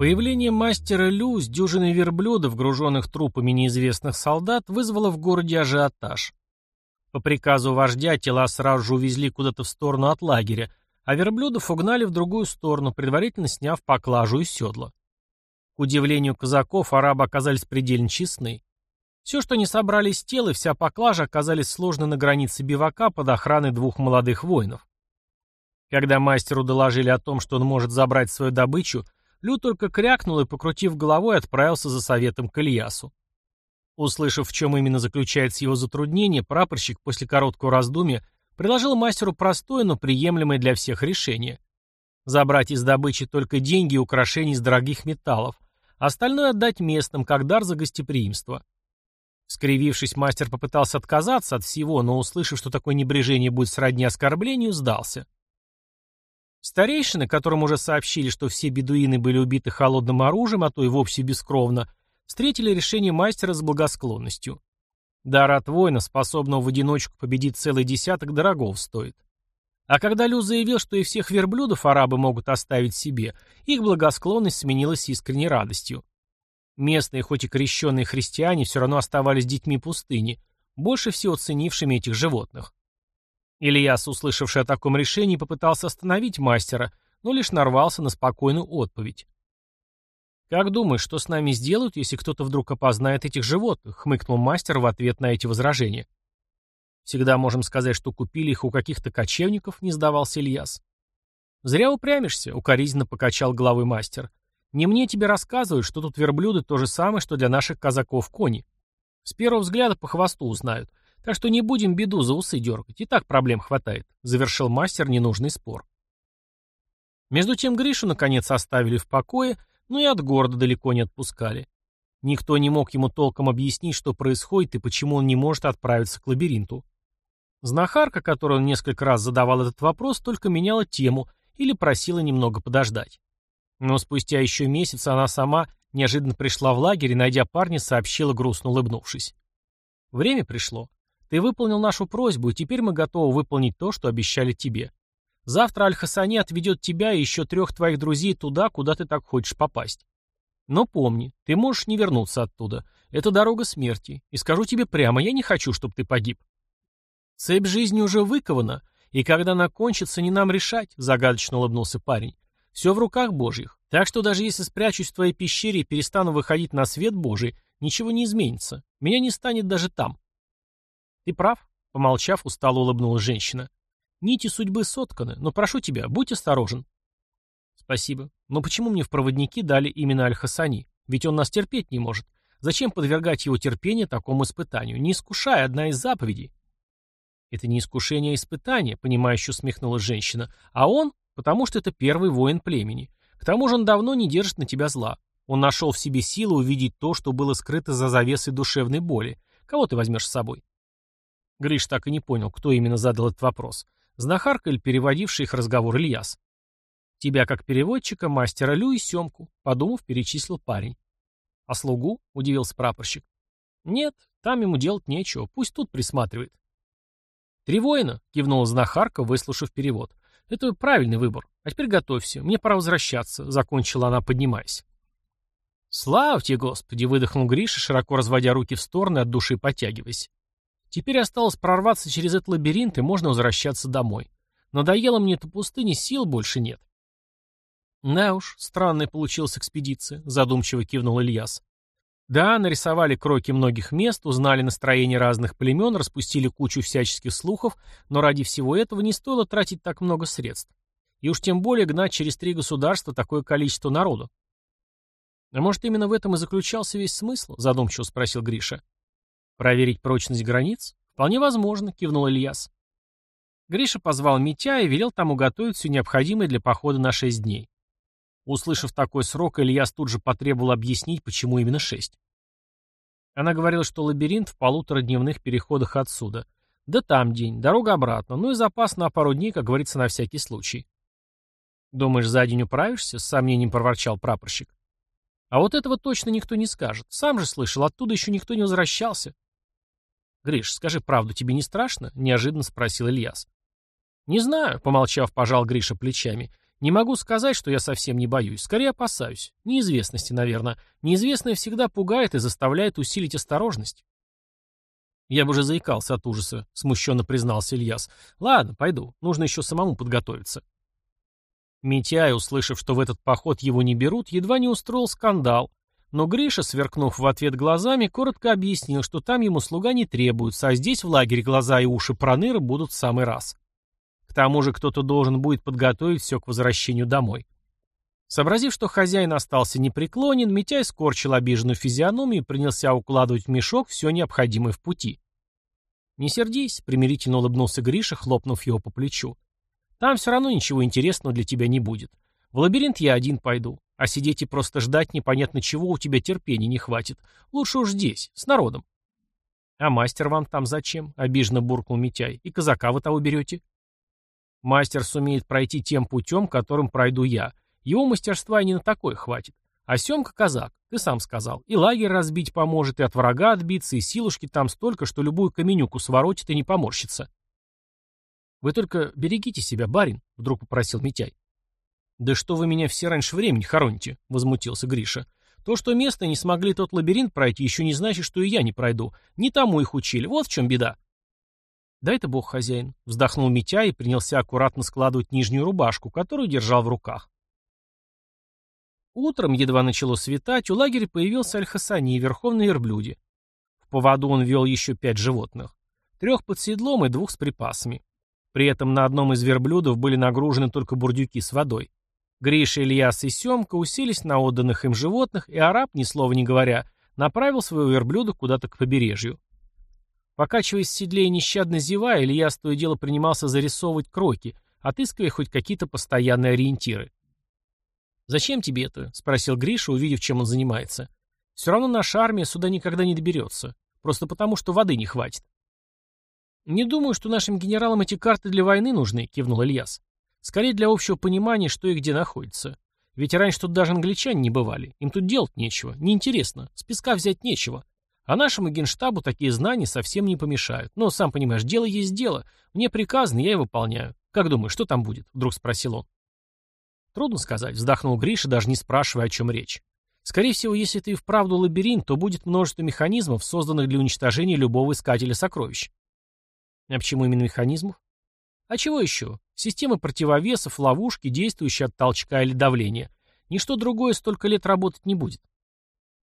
Появление мастера Лю с дюжиной верблюдов, груженных трупами неизвестных солдат, вызвало в городе ажиотаж. По приказу вождя тела сразу же увезли куда-то в сторону от лагеря, а верблюдов угнали в другую сторону, предварительно сняв поклажу и седла. К удивлению казаков, арабы оказались предельно честны. Все, что они собрали из тел вся поклажа оказались сложены на границе бивака под охраной двух молодых воинов. Когда мастеру доложили о том, что он может забрать свою добычу, Лю только крякнул и, покрутив головой, отправился за советом к Ильясу. Услышав, в чем именно заключается его затруднение, прапорщик после короткого раздумья предложил мастеру простое, но приемлемое для всех решение. Забрать из добычи только деньги и украшения из дорогих металлов, остальное отдать местным, как дар за гостеприимство. Скривившись, мастер попытался отказаться от всего, но, услышав, что такое небрежение будет сродни оскорблению, сдался. Старейшины, которым уже сообщили, что все бедуины были убиты холодным оружием, а то и вовсе бескровно, встретили решение мастера с благосклонностью. Дар от воина, способного в одиночку победить целый десяток, дорогов стоит. А когда Лю заявил, что и всех верблюдов арабы могут оставить себе, их благосклонность сменилась искренней радостью. Местные, хоть и крещенные христиане, все равно оставались детьми пустыни, больше всего ценившими этих животных. Ильяс, услышавший о таком решении, попытался остановить мастера, но лишь нарвался на спокойную отповедь. «Как думаешь, что с нами сделают, если кто-то вдруг опознает этих животных?» — хмыкнул мастер в ответ на эти возражения. «Всегда можем сказать, что купили их у каких-то кочевников», — не сдавался Ильяс. «Зря упрямишься», — укоризненно покачал головой мастер. «Не мне тебе рассказывают, что тут верблюды то же самое, что для наших казаков кони. С первого взгляда по хвосту узнают. Так что не будем беду за усы дергать, и так проблем хватает», — завершил мастер ненужный спор. Между тем Гришу наконец оставили в покое, но и от города далеко не отпускали. Никто не мог ему толком объяснить, что происходит и почему он не может отправиться к лабиринту. Знахарка, которой он несколько раз задавал этот вопрос, только меняла тему или просила немного подождать. Но спустя еще месяц она сама неожиданно пришла в лагерь и, найдя парня, сообщила, грустно улыбнувшись. Время пришло. Ты выполнил нашу просьбу, и теперь мы готовы выполнить то, что обещали тебе. Завтра Аль-Хасани отведет тебя и еще трех твоих друзей туда, куда ты так хочешь попасть. Но помни, ты можешь не вернуться оттуда. Это дорога смерти. И скажу тебе прямо, я не хочу, чтобы ты погиб. Цепь жизни уже выкована, и когда она кончится, не нам решать, загадочно улыбнулся парень. Все в руках Божьих. Так что даже если спрячусь в твоей пещере и перестану выходить на свет Божий, ничего не изменится. Меня не станет даже там. «Ты прав», — помолчав, устало улыбнулась женщина. «Нити судьбы сотканы, но прошу тебя, будь осторожен». «Спасибо. Но почему мне в проводники дали именно Аль-Хасани? Ведь он нас терпеть не может. Зачем подвергать его терпение такому испытанию? Не искушай, одна из заповедей». «Это не искушение, а испытание», — понимающе усмехнулась женщина. «А он? Потому что это первый воин племени. К тому же он давно не держит на тебя зла. Он нашел в себе силу увидеть то, что было скрыто за завесой душевной боли. Кого ты возьмешь с собой?» Гриш так и не понял, кто именно задал этот вопрос. Знахарка или переводивший их разговор Ильяс. «Тебя как переводчика, мастера Лю и Семку», — подумав, перечислил парень. «А слугу?» — удивился прапорщик. «Нет, там ему делать нечего, пусть тут присматривает». «Три воина», — кивнула знахарка, выслушав перевод. «Это правильный выбор. А теперь готовься, мне пора возвращаться», — закончила она, поднимаясь. «Славьте, Господи!» — выдохнул Гриша, широко разводя руки в стороны, от души потягиваясь. Теперь осталось прорваться через этот лабиринт, и можно возвращаться домой. Надоело мне эта пустыня, сил больше нет. Да уж, странная получилась экспедиция, задумчиво кивнул Ильяс. Да, нарисовали кроки многих мест, узнали настроение разных племен, распустили кучу всяческих слухов, но ради всего этого не стоило тратить так много средств. И уж тем более гнать через три государства такое количество народу. А может, именно в этом и заключался весь смысл? Задумчиво спросил Гриша. Проверить прочность границ? Вполне возможно, кивнул Ильяс. Гриша позвал Митя и велел тому готовить все необходимое для похода на шесть дней. Услышав такой срок, Ильяс тут же потребовал объяснить, почему именно шесть. Она говорила, что лабиринт в полуторадневных переходах отсюда. Да там день, дорога обратно, ну и запас на пару дней, как говорится, на всякий случай. «Думаешь, за день управишься?» — с сомнением проворчал прапорщик. «А вот этого точно никто не скажет. Сам же слышал, оттуда еще никто не возвращался». «Гриш, скажи правду, тебе не страшно?» — неожиданно спросил Ильяс. «Не знаю», — помолчав, пожал Гриша плечами. Не могу сказать, что я совсем не боюсь. Скорее опасаюсь. Неизвестности, наверное. Неизвестное всегда пугает и заставляет усилить осторожность. Я бы уже заикался от ужаса, смущенно признался Ильяс. Ладно, пойду. Нужно еще самому подготовиться. Митяй, услышав, что в этот поход его не берут, едва не устроил скандал. Но Гриша, сверкнув в ответ глазами, коротко объяснил, что там ему слуга не требуется, а здесь в лагере глаза и уши проныры будут в самый раз. К тому же кто-то должен будет подготовить все к возвращению домой. Сообразив, что хозяин остался непреклонен, Митяй скорчил обиженную физиономию и принялся укладывать в мешок все необходимое в пути. «Не сердись», — примирительно улыбнулся Гриша, хлопнув его по плечу. «Там все равно ничего интересного для тебя не будет. В лабиринт я один пойду, а сидеть и просто ждать непонятно чего у тебя терпения не хватит. Лучше уж здесь, с народом». «А мастер вам там зачем?» — обиженно буркнул Митяй. «И казака вы того берете?» Мастер сумеет пройти тем путем, которым пройду я. Его мастерства и не на такое хватит. А Семка казак, ты сам сказал. И лагерь разбить поможет, и от врага отбиться, и силушки там столько, что любую каменюку своротит и не поморщится. «Вы только берегите себя, барин», — вдруг попросил Митяй. «Да что вы меня все раньше времени хороните?» — возмутился Гриша. «То, что местные не смогли тот лабиринт пройти, еще не значит, что и я не пройду. Не тому их учили. Вот в чем беда». «Да это бог хозяин», — вздохнул Митя и принялся аккуратно складывать нижнюю рубашку, которую держал в руках. Утром, едва начало светать, у лагеря появился Аль-Хасани, верхом на верблюде. В поводу он вел еще пять животных. Трех под седлом и двух с припасами. При этом на одном из верблюдов были нагружены только бурдюки с водой. Гриша, Ильяс и Семка уселись на отданных им животных, и араб, ни слова не говоря, направил своего верблюда куда-то к побережью. Покачиваясь в седле и нещадно зевая, Илья с то и дело принимался зарисовывать кроки, отыскивая хоть какие-то постоянные ориентиры. «Зачем тебе это?» — спросил Гриша, увидев, чем он занимается. «Все равно наша армия сюда никогда не доберется. Просто потому, что воды не хватит». «Не думаю, что нашим генералам эти карты для войны нужны», — кивнул Ильяс. «Скорее для общего понимания, что и где находится. Ведь раньше тут даже англичане не бывали. Им тут делать нечего. Неинтересно. С песка взять нечего. А нашему генштабу такие знания совсем не помешают. Но, сам понимаешь, дело есть дело. Мне приказано, я и выполняю. Как думаешь, что там будет? Вдруг спросил он. Трудно сказать, вздохнул Гриша, даже не спрашивая, о чем речь. Скорее всего, если это и вправду лабиринт, то будет множество механизмов, созданных для уничтожения любого искателя сокровищ. А почему именно механизмов? А чего еще? Системы противовесов, ловушки, действующие от толчка или давления. Ничто другое столько лет работать не будет.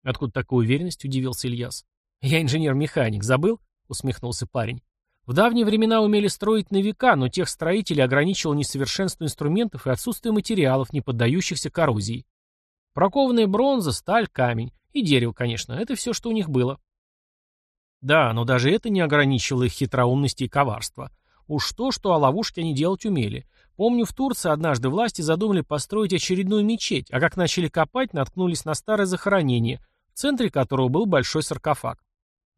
Откуда такая уверенность, удивился Ильяс. «Я инженер-механик, забыл?» — усмехнулся парень. «В давние времена умели строить на века, но тех строителей ограничивало несовершенство инструментов и отсутствие материалов, не поддающихся коррозии. Прокованная бронза, сталь, камень. И дерево, конечно. Это все, что у них было». Да, но даже это не ограничивало их хитроумности и коварства. Уж то, что о ловушке они делать умели. Помню, в Турции однажды власти задумали построить очередную мечеть, а как начали копать, наткнулись на старое захоронение, в центре которого был большой саркофаг.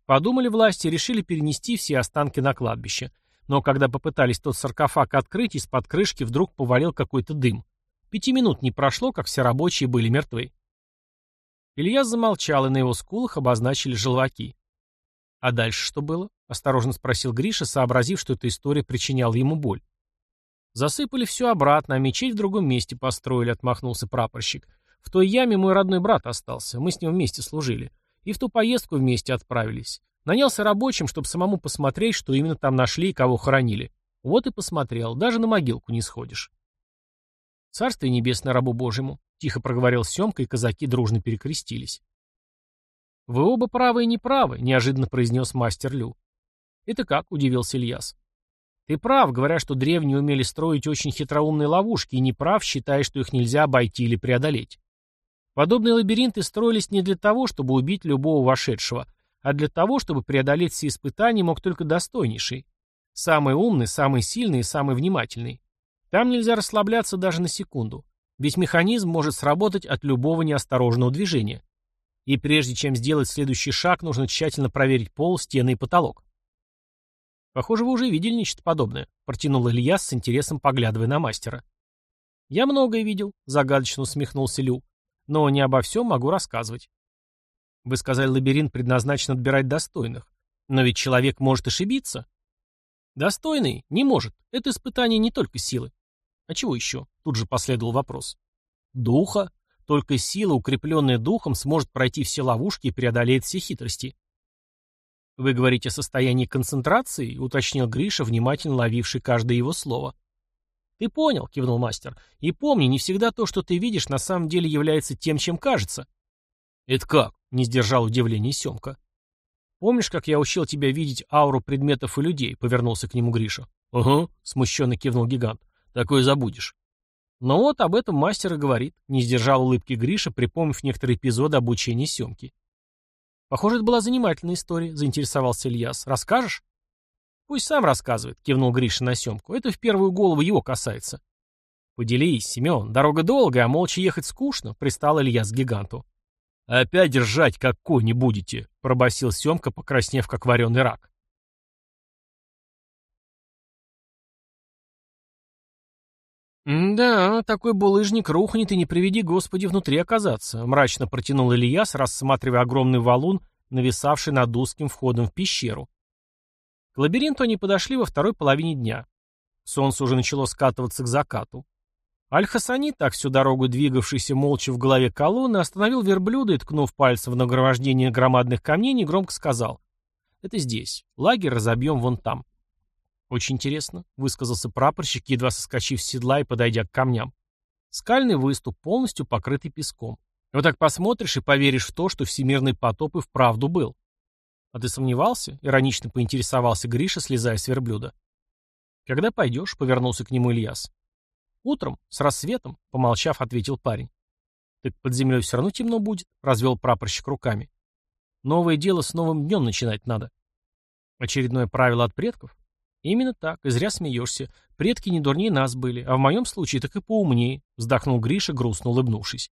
Подумали власти решили перенести все останки на кладбище. Но когда попытались тот саркофаг открыть, из-под крышки вдруг повалил какой-то дым. Пяти минут не прошло, как все рабочие были мертвы. Илья замолчал, и на его скулах обозначили желваки. «А дальше что было?» — осторожно спросил Гриша, сообразив, что эта история причиняла ему боль. «Засыпали все обратно, а мечеть в другом месте построили», — отмахнулся прапорщик. «В той яме мой родной брат остался, мы с ним вместе служили. И в ту поездку вместе отправились. Нанялся рабочим, чтобы самому посмотреть, что именно там нашли и кого хоронили. Вот и посмотрел, даже на могилку не сходишь. Царствие небесное рабу Божьему, тихо проговорил Семка, и казаки дружно перекрестились. Вы оба правы и неправы, неожиданно произнес мастер Лю. Это как? удивился Ильяс. Ты прав, говоря, что древние умели строить очень хитроумные ловушки, и не прав, считая, что их нельзя обойти или преодолеть. Подобные лабиринты строились не для того, чтобы убить любого вошедшего, а для того, чтобы преодолеть все испытания мог только достойнейший. Самый умный, самый сильный и самый внимательный. Там нельзя расслабляться даже на секунду. Ведь механизм может сработать от любого неосторожного движения. И прежде чем сделать следующий шаг, нужно тщательно проверить пол, стены и потолок. «Похоже, вы уже видели нечто подобное», — протянул Илья с интересом, поглядывая на мастера. «Я многое видел», — загадочно усмехнулся Лю. Но не обо всем могу рассказывать. Вы сказали, лабиринт предназначен отбирать достойных. Но ведь человек может ошибиться. Достойный не может. Это испытание не только силы. А чего еще? Тут же последовал вопрос. Духа. Только сила, укрепленная духом, сможет пройти все ловушки и преодолеет все хитрости. «Вы говорите о состоянии концентрации?» — уточнил Гриша, внимательно ловивший каждое его слово. «Ты понял», — кивнул мастер. «И помни, не всегда то, что ты видишь, на самом деле является тем, чем кажется». «Это как?» — не сдержал удивления Семка. «Помнишь, как я учил тебя видеть ауру предметов и людей?» — повернулся к нему Гриша. «Угу», — смущенно кивнул гигант. «Такое забудешь». Но вот об этом мастер и говорит, не сдержал улыбки Гриша, припомнив некоторые эпизоды обучения Семки. «Похоже, это была занимательная история», — заинтересовался Ильяс. «Расскажешь?» «Пусть сам рассказывает», — кивнул Гриша на Семку. «Это в первую голову его касается». «Поделись, Семен. Дорога долгая, а молча ехать скучно», — пристал Ильяс к гиганту. «Опять держать, как конь будете», — пробасил Семка, покраснев, как вареный рак. «Да, такой булыжник рухнет и не приведи Господи внутри оказаться», — мрачно протянул Ильяс, рассматривая огромный валун, нависавший над узким входом в пещеру. К лабиринту они подошли во второй половине дня. Солнце уже начало скатываться к закату. Аль-Хасани, так всю дорогу двигавшийся молча в голове колонны, остановил верблюда и, ткнув пальцем в нагромождение громадных камней, негромко сказал «Это здесь. Лагерь разобьем вон там». «Очень интересно», — высказался прапорщик, едва соскочив с седла и подойдя к камням. Скальный выступ, полностью покрытый песком. Вот так посмотришь и поверишь в то, что всемирный потоп и вправду был. «А ты сомневался?» — иронично поинтересовался Гриша, слезая с верблюда. «Когда пойдешь?» — повернулся к нему Ильяс. «Утром, с рассветом», — помолчав, ответил парень. «Так под землей все равно темно будет», — развел прапорщик руками. «Новое дело с новым днем начинать надо». «Очередное правило от предков?» «Именно так, и зря смеешься. Предки не дурнее нас были, а в моем случае так и поумнее», — вздохнул Гриша, грустно улыбнувшись.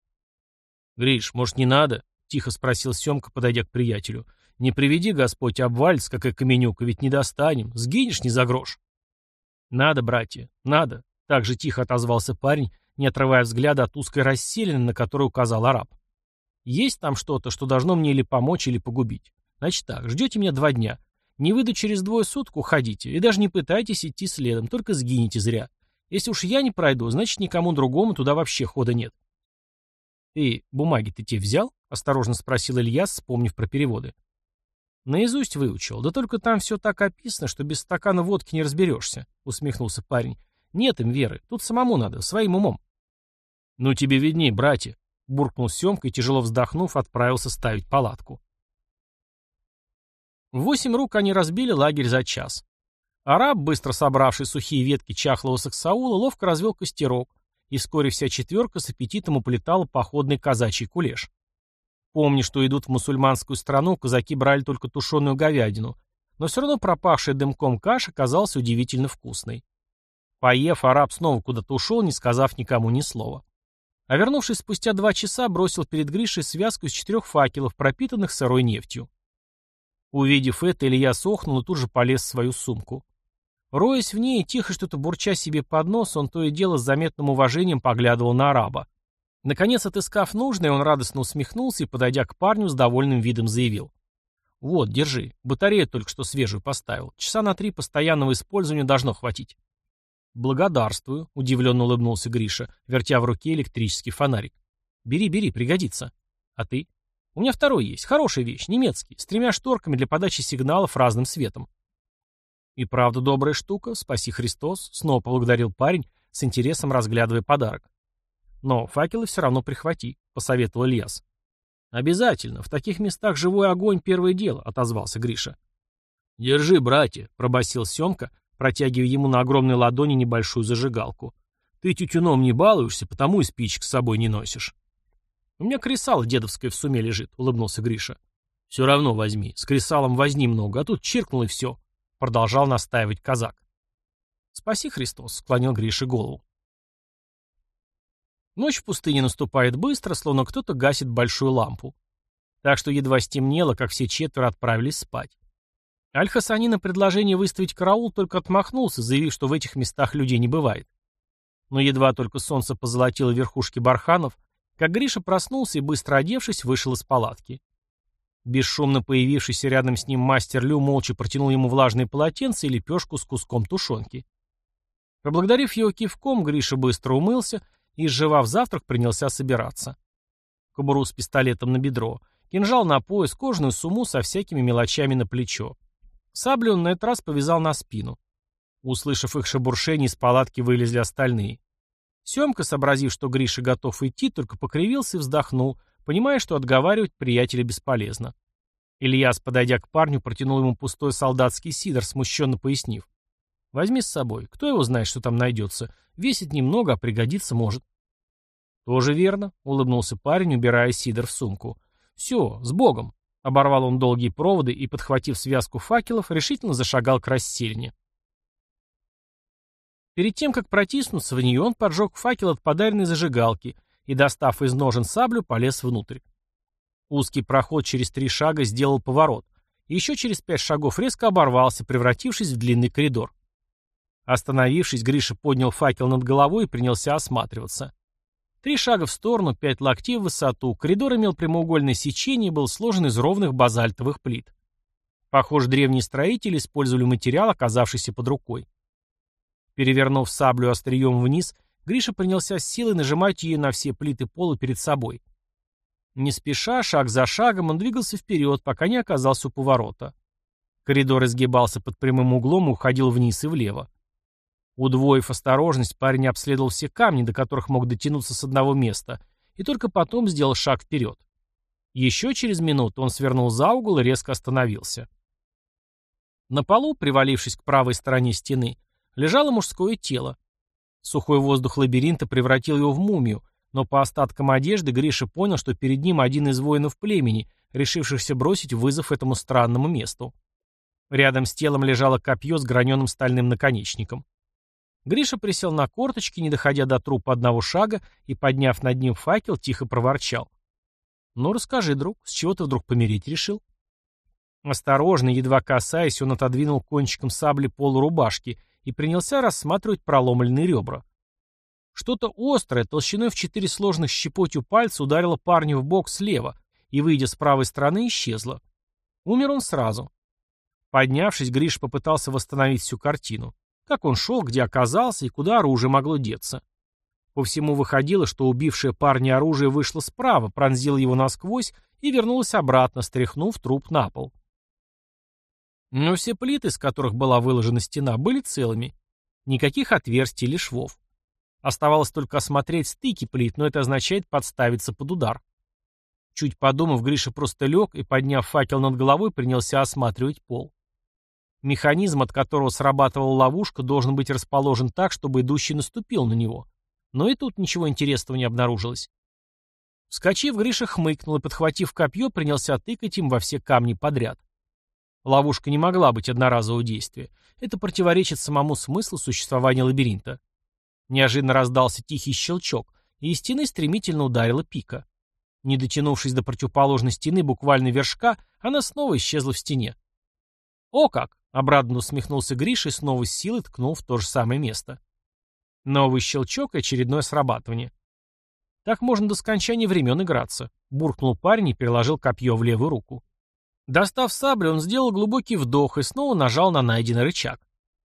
«Гриш, может, не надо?» — тихо спросил Семка, подойдя к приятелю. «Не приведи, Господь, обвалится, как и каменюка, ведь не достанем. Сгинешь не за грош». «Надо, братья, надо», — так же тихо отозвался парень, не отрывая взгляда от узкой расселины, на которую указал араб. «Есть там что-то, что должно мне или помочь, или погубить. Значит так, ждете меня два дня. Не выйду через двое суток, уходите. И даже не пытайтесь идти следом, только сгинете зря. Если уж я не пройду, значит никому другому туда вообще хода нет. «Ты бумаги-то те взял?» — осторожно спросил Ильяс, вспомнив про переводы. «Наизусть выучил. Да только там все так описано, что без стакана водки не разберешься», — усмехнулся парень. «Нет им веры. Тут самому надо, своим умом». «Ну тебе видней, братья», — буркнул Семка и, тяжело вздохнув, отправился ставить палатку. Восемь рук они разбили лагерь за час. Араб, быстро собравший сухие ветки чахлого саксаула, ловко развел костерок, и вскоре вся четверка с аппетитом уплетала походный казачий кулеш. Помни, что идут в мусульманскую страну, казаки брали только тушеную говядину, но все равно пропавшая дымком каша казалась удивительно вкусной. Поев, араб снова куда-то ушел, не сказав никому ни слова. А вернувшись спустя два часа, бросил перед Гришей связку из четырех факелов, пропитанных сырой нефтью. Увидев это, Илья сохнул и тут же полез в свою сумку. Роясь в ней тихо что-то бурча себе под нос, он то и дело с заметным уважением поглядывал на араба. Наконец, отыскав нужное, он радостно усмехнулся и, подойдя к парню, с довольным видом заявил. «Вот, держи. Батарею только что свежую поставил. Часа на три постоянного использования должно хватить». «Благодарствую», — удивленно улыбнулся Гриша, вертя в руке электрический фонарик. «Бери, бери, пригодится. А ты?» У меня второй есть. Хорошая вещь, немецкий, с тремя шторками для подачи сигналов разным светом. И правда добрая штука, спаси Христос, снова поблагодарил парень, с интересом разглядывая подарок. Но факелы все равно прихвати, посоветовал Ильяс. Обязательно, в таких местах живой огонь первое дело, отозвался Гриша. Держи, братья, пробасил Семка, протягивая ему на огромной ладони небольшую зажигалку. Ты тютюном не балуешься, потому и спичек с собой не носишь. «У меня кресало дедовское в суме лежит», — улыбнулся Гриша. «Все равно возьми. С кресалом возни много, а тут чиркнул и все», — продолжал настаивать казак. «Спаси, Христос», — склонил Гриша голову. Ночь в пустыне наступает быстро, словно кто-то гасит большую лампу. Так что едва стемнело, как все четверо отправились спать. Аль-Хасани на предложение выставить караул только отмахнулся, заявив, что в этих местах людей не бывает. Но едва только солнце позолотило верхушки барханов, как Гриша проснулся и, быстро одевшись, вышел из палатки. Бесшумно появившийся рядом с ним мастер Лю молча протянул ему влажное полотенце и лепешку с куском тушенки. Поблагодарив его кивком, Гриша быстро умылся и, сживав завтрак, принялся собираться. Кобуру с пистолетом на бедро, кинжал на пояс, кожаную сумму со всякими мелочами на плечо. Саблю он на этот раз повязал на спину. Услышав их шебуршение, из палатки вылезли остальные. Семка, сообразив, что Гриша готов идти, только покривился и вздохнул, понимая, что отговаривать приятеля бесполезно. Ильяс, подойдя к парню, протянул ему пустой солдатский сидор, смущенно пояснив. «Возьми с собой. Кто его знает, что там найдется? Весит немного, а пригодится может». «Тоже верно», — улыбнулся парень, убирая сидор в сумку. «Все, с Богом!» — оборвал он долгие проводы и, подхватив связку факелов, решительно зашагал к расселине. Перед тем, как протиснуться в нее, он поджег факел от подаренной зажигалки и, достав из ножен саблю, полез внутрь. Узкий проход через три шага сделал поворот, и еще через пять шагов резко оборвался, превратившись в длинный коридор. Остановившись, Гриша поднял факел над головой и принялся осматриваться. Три шага в сторону, пять локтей в высоту. Коридор имел прямоугольное сечение и был сложен из ровных базальтовых плит. Похоже, древние строители использовали материал, оказавшийся под рукой. Перевернув саблю острием вниз, Гриша принялся с силой нажимать ее на все плиты пола перед собой. Не спеша, шаг за шагом, он двигался вперед, пока не оказался у поворота. Коридор изгибался под прямым углом и уходил вниз и влево. Удвоив осторожность, парень обследовал все камни, до которых мог дотянуться с одного места, и только потом сделал шаг вперед. Еще через минуту он свернул за угол и резко остановился. На полу, привалившись к правой стороне стены, лежало мужское тело. Сухой воздух лабиринта превратил его в мумию, но по остаткам одежды Гриша понял, что перед ним один из воинов племени, решившихся бросить вызов этому странному месту. Рядом с телом лежало копье с граненым стальным наконечником. Гриша присел на корточки, не доходя до трупа одного шага, и, подняв над ним факел, тихо проворчал. «Ну, расскажи, друг, с чего ты вдруг помереть решил?» Осторожно, едва касаясь, он отодвинул кончиком сабли полурубашки и принялся рассматривать проломленные ребра. Что-то острое, толщиной в четыре сложных щепотью пальца ударило парню в бок слева и, выйдя с правой стороны, исчезло. Умер он сразу. Поднявшись, Гриш попытался восстановить всю картину. Как он шел, где оказался и куда оружие могло деться. По всему выходило, что убившее парня оружие вышло справа, пронзило его насквозь и вернулось обратно, стряхнув труп на пол. Но все плиты, из которых была выложена стена, были целыми. Никаких отверстий или швов. Оставалось только осмотреть стыки плит, но это означает подставиться под удар. Чуть подумав, Гриша просто лег и, подняв факел над головой, принялся осматривать пол. Механизм, от которого срабатывала ловушка, должен быть расположен так, чтобы идущий наступил на него. Но и тут ничего интересного не обнаружилось. Вскочив, Гриша хмыкнул и, подхватив копье, принялся тыкать им во все камни подряд. Ловушка не могла быть одноразового действия. Это противоречит самому смыслу существования лабиринта. Неожиданно раздался тихий щелчок, и из стены стремительно ударила пика. Не дотянувшись до противоположной стены буквально вершка, она снова исчезла в стене. «О как!» — обрадованно усмехнулся Гриша и снова с силой ткнул в то же самое место. Новый щелчок и очередное срабатывание. «Так можно до скончания времен играться», — буркнул парень и переложил копье в левую руку. Достав саблю, он сделал глубокий вдох и снова нажал на найденный рычаг.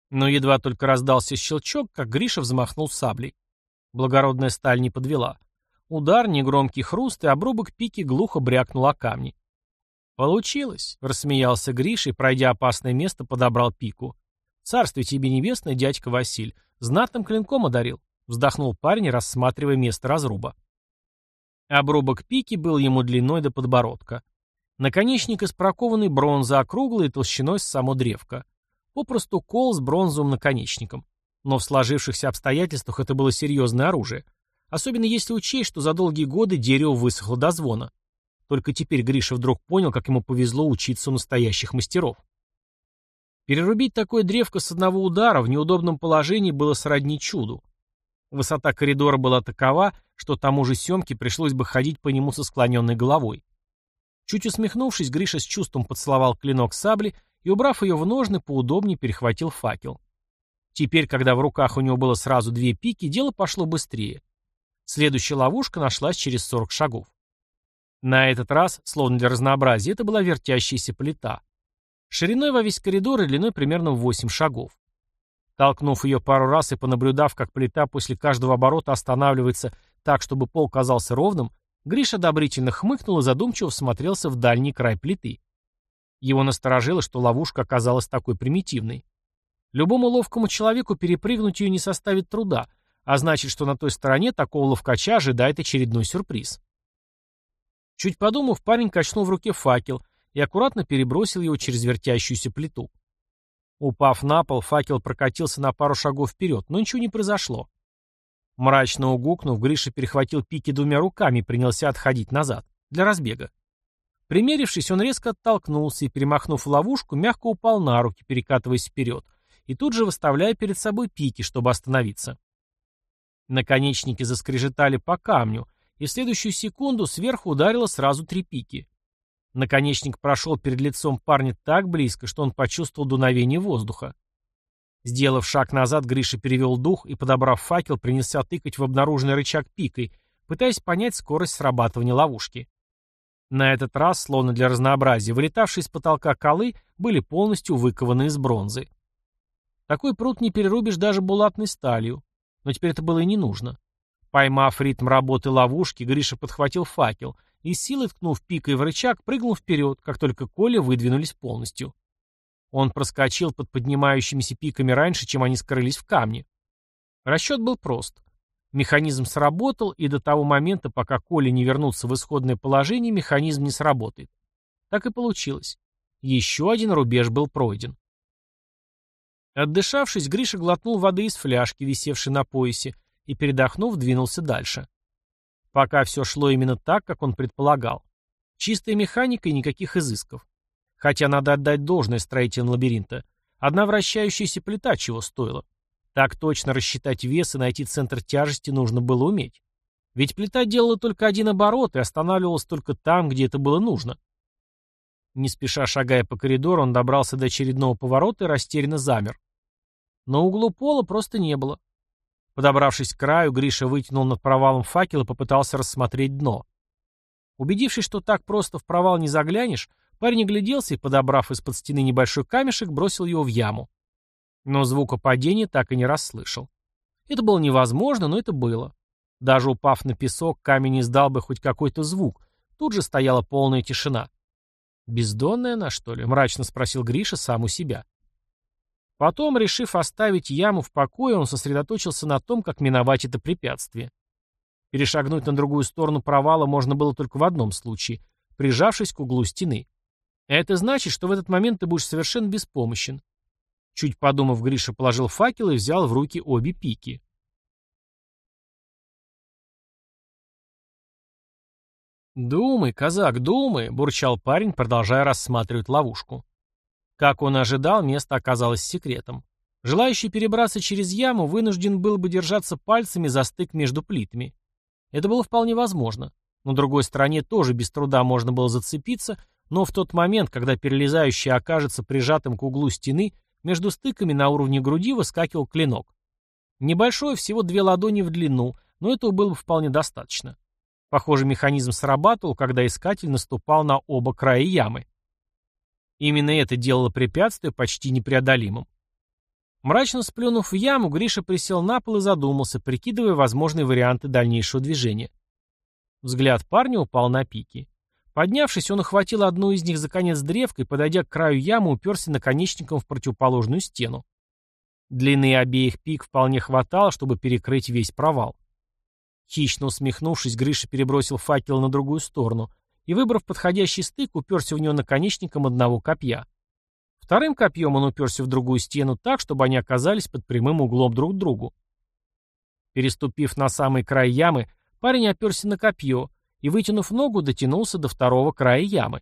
Но едва только раздался щелчок, как Гриша взмахнул саблей. Благородная сталь не подвела. Удар, негромкий хруст, и обрубок пики глухо брякнул о камни. «Получилось», — рассмеялся Гриша и, пройдя опасное место, подобрал пику. «Царствуй тебе небесное, дядька Василь. Знатным клинком одарил», — вздохнул парень, рассматривая место разруба. Обрубок пики был ему длиной до подбородка. Наконечник из прокованной бронзы, округлый и толщиной с само древко. Попросту кол с бронзовым наконечником. Но в сложившихся обстоятельствах это было серьезное оружие. Особенно если учесть, что за долгие годы дерево высохло до звона. Только теперь Гриша вдруг понял, как ему повезло учиться у настоящих мастеров. Перерубить такое древко с одного удара в неудобном положении было сродни чуду. Высота коридора была такова, что тому же Семке пришлось бы ходить по нему со склоненной головой. Чуть усмехнувшись, Гриша с чувством поцеловал клинок сабли и, убрав ее в ножны, поудобнее перехватил факел. Теперь, когда в руках у него было сразу две пики, дело пошло быстрее. Следующая ловушка нашлась через 40 шагов. На этот раз, словно для разнообразия, это была вертящаяся плита. Шириной во весь коридор и длиной примерно в 8 шагов. Толкнув ее пару раз и понаблюдав, как плита после каждого оборота останавливается так, чтобы пол казался ровным, Гриша одобрительно хмыкнул и задумчиво всмотрелся в дальний край плиты. Его насторожило, что ловушка оказалась такой примитивной. Любому ловкому человеку перепрыгнуть ее не составит труда, а значит, что на той стороне такого ловкача ожидает очередной сюрприз. Чуть подумав, парень качнул в руке факел и аккуратно перебросил его через вертящуюся плиту. Упав на пол, факел прокатился на пару шагов вперед, но ничего не произошло. Мрачно угукнув, Гриша перехватил пики двумя руками и принялся отходить назад, для разбега. Примерившись, он резко оттолкнулся и, перемахнув ловушку, мягко упал на руки, перекатываясь вперед, и тут же выставляя перед собой пики, чтобы остановиться. Наконечники заскрежетали по камню, и в следующую секунду сверху ударило сразу три пики. Наконечник прошел перед лицом парня так близко, что он почувствовал дуновение воздуха. Сделав шаг назад, Гриша перевел дух и, подобрав факел, принялся тыкать в обнаруженный рычаг пикой, пытаясь понять скорость срабатывания ловушки. На этот раз, словно для разнообразия, вылетавшие из потолка колы были полностью выкованы из бронзы. Такой пруд не перерубишь даже булатной сталью, но теперь это было и не нужно. Поймав ритм работы ловушки, Гриша подхватил факел и, силой ткнув пикой в рычаг, прыгнул вперед, как только Коля выдвинулись полностью. Он проскочил под поднимающимися пиками раньше, чем они скрылись в камне. Расчет был прост. Механизм сработал, и до того момента, пока Коля не вернулся в исходное положение, механизм не сработает. Так и получилось. Еще один рубеж был пройден. Отдышавшись, Гриша глотнул воды из фляжки, висевшей на поясе, и, передохнув, двинулся дальше. Пока все шло именно так, как он предполагал. Чистая механика и никаких изысков. Хотя надо отдать должное строителям лабиринта. Одна вращающаяся плита чего стоила. Так точно рассчитать вес и найти центр тяжести нужно было уметь. Ведь плита делала только один оборот и останавливалась только там, где это было нужно. Не спеша шагая по коридору, он добрался до очередного поворота и растерянно замер. На углу пола просто не было. Подобравшись к краю, Гриша вытянул над провалом факел и попытался рассмотреть дно. Убедившись, что так просто в провал не заглянешь, парень огляделся и, подобрав из-под стены небольшой камешек, бросил его в яму. Но звука падения так и не расслышал. Это было невозможно, но это было. Даже упав на песок, камень издал бы хоть какой-то звук. Тут же стояла полная тишина. «Бездонная она, что ли?» — мрачно спросил Гриша сам у себя. Потом, решив оставить яму в покое, он сосредоточился на том, как миновать это препятствие. Перешагнуть на другую сторону провала можно было только в одном случае, прижавшись к углу стены. Это значит, что в этот момент ты будешь совершенно беспомощен. Чуть подумав, Гриша положил факел и взял в руки обе пики. «Думай, казак, думай», — бурчал парень, продолжая рассматривать ловушку. Как он ожидал, место оказалось секретом. Желающий перебраться через яму вынужден был бы держаться пальцами за стык между плитами. Это было вполне возможно. На другой стороне тоже без труда можно было зацепиться, но в тот момент, когда перелезающий окажется прижатым к углу стены, между стыками на уровне груди выскакивал клинок. Небольшой, всего две ладони в длину, но этого было бы вполне достаточно. Похоже, механизм срабатывал, когда искатель наступал на оба края ямы. Именно это делало препятствие почти непреодолимым. Мрачно сплюнув в яму, Гриша присел на пол и задумался, прикидывая возможные варианты дальнейшего движения. Взгляд парня упал на пики. Поднявшись, он охватил одну из них за конец древка и, подойдя к краю ямы, уперся наконечником в противоположную стену. Длины обеих пик вполне хватало, чтобы перекрыть весь провал. Хищно усмехнувшись, Гриша перебросил факел на другую сторону и, выбрав подходящий стык, уперся в него наконечником одного копья. Вторым копьем он уперся в другую стену так, чтобы они оказались под прямым углом друг к другу. Переступив на самый край ямы, парень оперся на копье и, вытянув ногу, дотянулся до второго края ямы.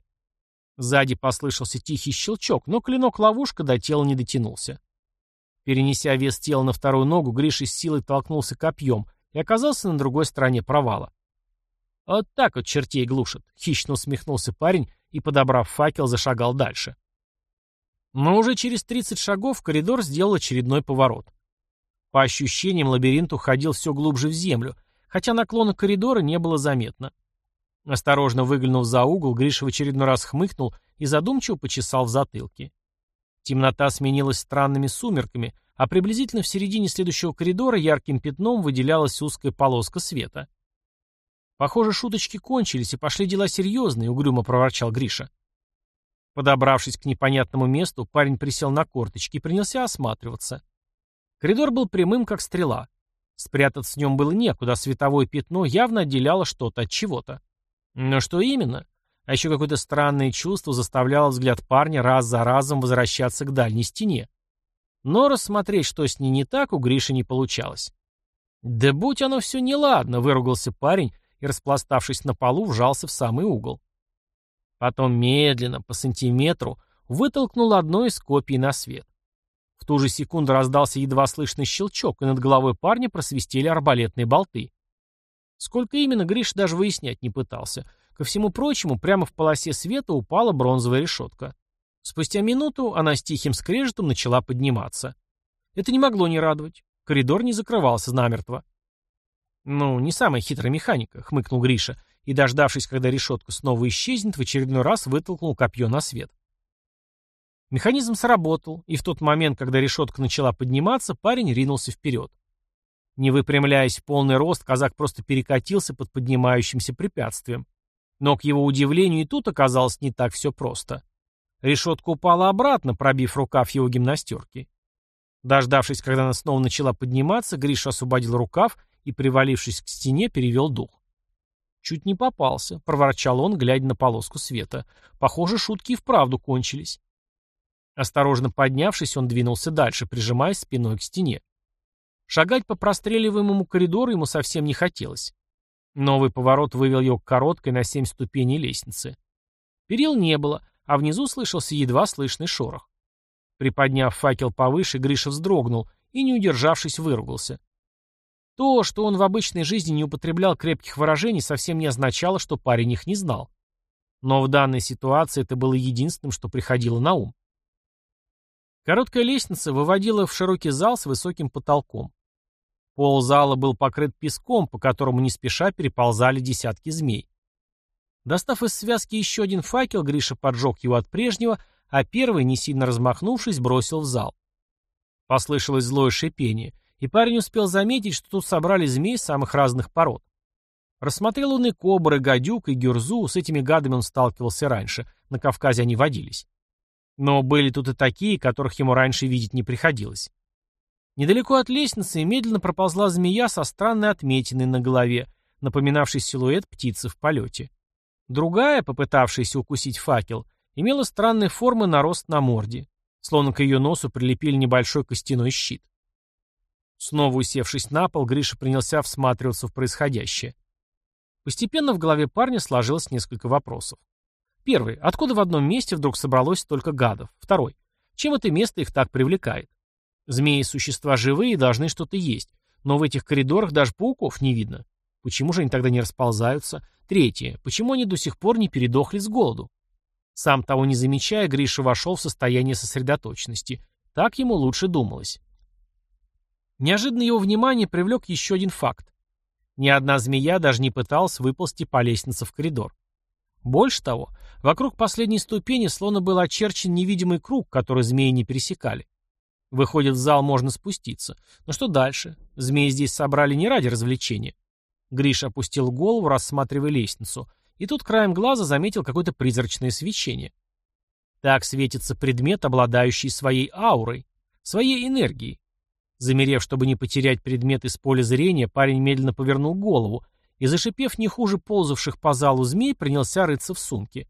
Сзади послышался тихий щелчок, но клинок-ловушка до тела не дотянулся. Перенеся вес тела на вторую ногу, Гриша с силой толкнулся копьем и оказался на другой стороне провала. «Вот так вот чертей глушат», — хищно усмехнулся парень и, подобрав факел, зашагал дальше. Но уже через 30 шагов коридор сделал очередной поворот. По ощущениям, лабиринт уходил все глубже в землю, хотя наклона коридора не было заметно. Осторожно выглянув за угол, Гриша в очередной раз хмыкнул и задумчиво почесал в затылке. Темнота сменилась странными сумерками, а приблизительно в середине следующего коридора ярким пятном выделялась узкая полоска света. «Похоже, шуточки кончились, и пошли дела серьезные», — угрюмо проворчал Гриша. Подобравшись к непонятному месту, парень присел на корточки и принялся осматриваться. Коридор был прямым, как стрела. Спрятаться в нем было некуда, световое пятно явно отделяло что-то от чего-то. Но что именно? А еще какое-то странное чувство заставляло взгляд парня раз за разом возвращаться к дальней стене. Но рассмотреть, что с ней не так, у Гриши не получалось. «Да будь оно все неладно», — выругался парень и, распластавшись на полу, вжался в самый угол. Потом медленно, по сантиметру, вытолкнул одно из копий на свет. В ту же секунду раздался едва слышный щелчок, и над головой парня просвистели арбалетные болты. Сколько именно, Гриш даже выяснять не пытался. Ко всему прочему, прямо в полосе света упала бронзовая решетка. Спустя минуту она с тихим скрежетом начала подниматься. Это не могло не радовать. Коридор не закрывался намертво. «Ну, не самая хитрая механика», — хмыкнул Гриша, и, дождавшись, когда решетка снова исчезнет, в очередной раз вытолкнул копье на свет. Механизм сработал, и в тот момент, когда решетка начала подниматься, парень ринулся вперед. Не выпрямляясь в полный рост, казак просто перекатился под поднимающимся препятствием. Но, к его удивлению, и тут оказалось не так все просто. Решетка упала обратно, пробив рукав его гимнастерки. Дождавшись, когда она снова начала подниматься, Гриша освободил рукав и, привалившись к стене, перевел дух. «Чуть не попался», — проворчал он, глядя на полоску света. «Похоже, шутки и вправду кончились». Осторожно поднявшись, он двинулся дальше, прижимаясь спиной к стене. Шагать по простреливаемому коридору ему совсем не хотелось. Новый поворот вывел его к короткой на семь ступеней лестнице. Перил не было, а внизу слышался едва слышный шорох. Приподняв факел повыше, Гриша вздрогнул и, не удержавшись, выругался. То, что он в обычной жизни не употреблял крепких выражений, совсем не означало, что парень их не знал. Но в данной ситуации это было единственным, что приходило на ум. Короткая лестница выводила в широкий зал с высоким потолком. Пол зала был покрыт песком, по которому не спеша переползали десятки змей. Достав из связки еще один факел, Гриша поджег его от прежнего, а первый, не сильно размахнувшись, бросил в зал. Послышалось злое шипение, и парень успел заметить, что тут собрали змей самых разных пород. Рассмотрел он и кобры, гадюк, и гюрзу, с этими гадами он сталкивался раньше, на Кавказе они водились. Но были тут и такие, которых ему раньше видеть не приходилось. Недалеко от лестницы медленно проползла змея со странной отметиной на голове, напоминавшей силуэт птицы в полете. Другая, попытавшаяся укусить факел, имела странные формы нарост на морде, словно к ее носу прилепили небольшой костяной щит. Снова усевшись на пол, Гриша принялся всматриваться в происходящее. Постепенно в голове парня сложилось несколько вопросов. Первый. Откуда в одном месте вдруг собралось столько гадов? Второй. Чем это место их так привлекает? Змеи – существа живые и должны что-то есть. Но в этих коридорах даже пауков не видно. Почему же они тогда не расползаются? Третье. Почему они до сих пор не передохли с голоду? Сам того не замечая, Гриша вошел в состояние сосредоточенности. Так ему лучше думалось. Неожиданно его внимание привлек еще один факт. Ни одна змея даже не пыталась выползти по лестнице в коридор. Больше того, вокруг последней ступени словно был очерчен невидимый круг, который змеи не пересекали. Выходит, в зал можно спуститься. Но что дальше? Змеи здесь собрали не ради развлечения. Гриш опустил голову, рассматривая лестницу, и тут краем глаза заметил какое-то призрачное свечение. Так светится предмет, обладающий своей аурой, своей энергией. Замерев, чтобы не потерять предмет из поля зрения, парень медленно повернул голову и, зашипев не хуже ползавших по залу змей, принялся рыться в сумке.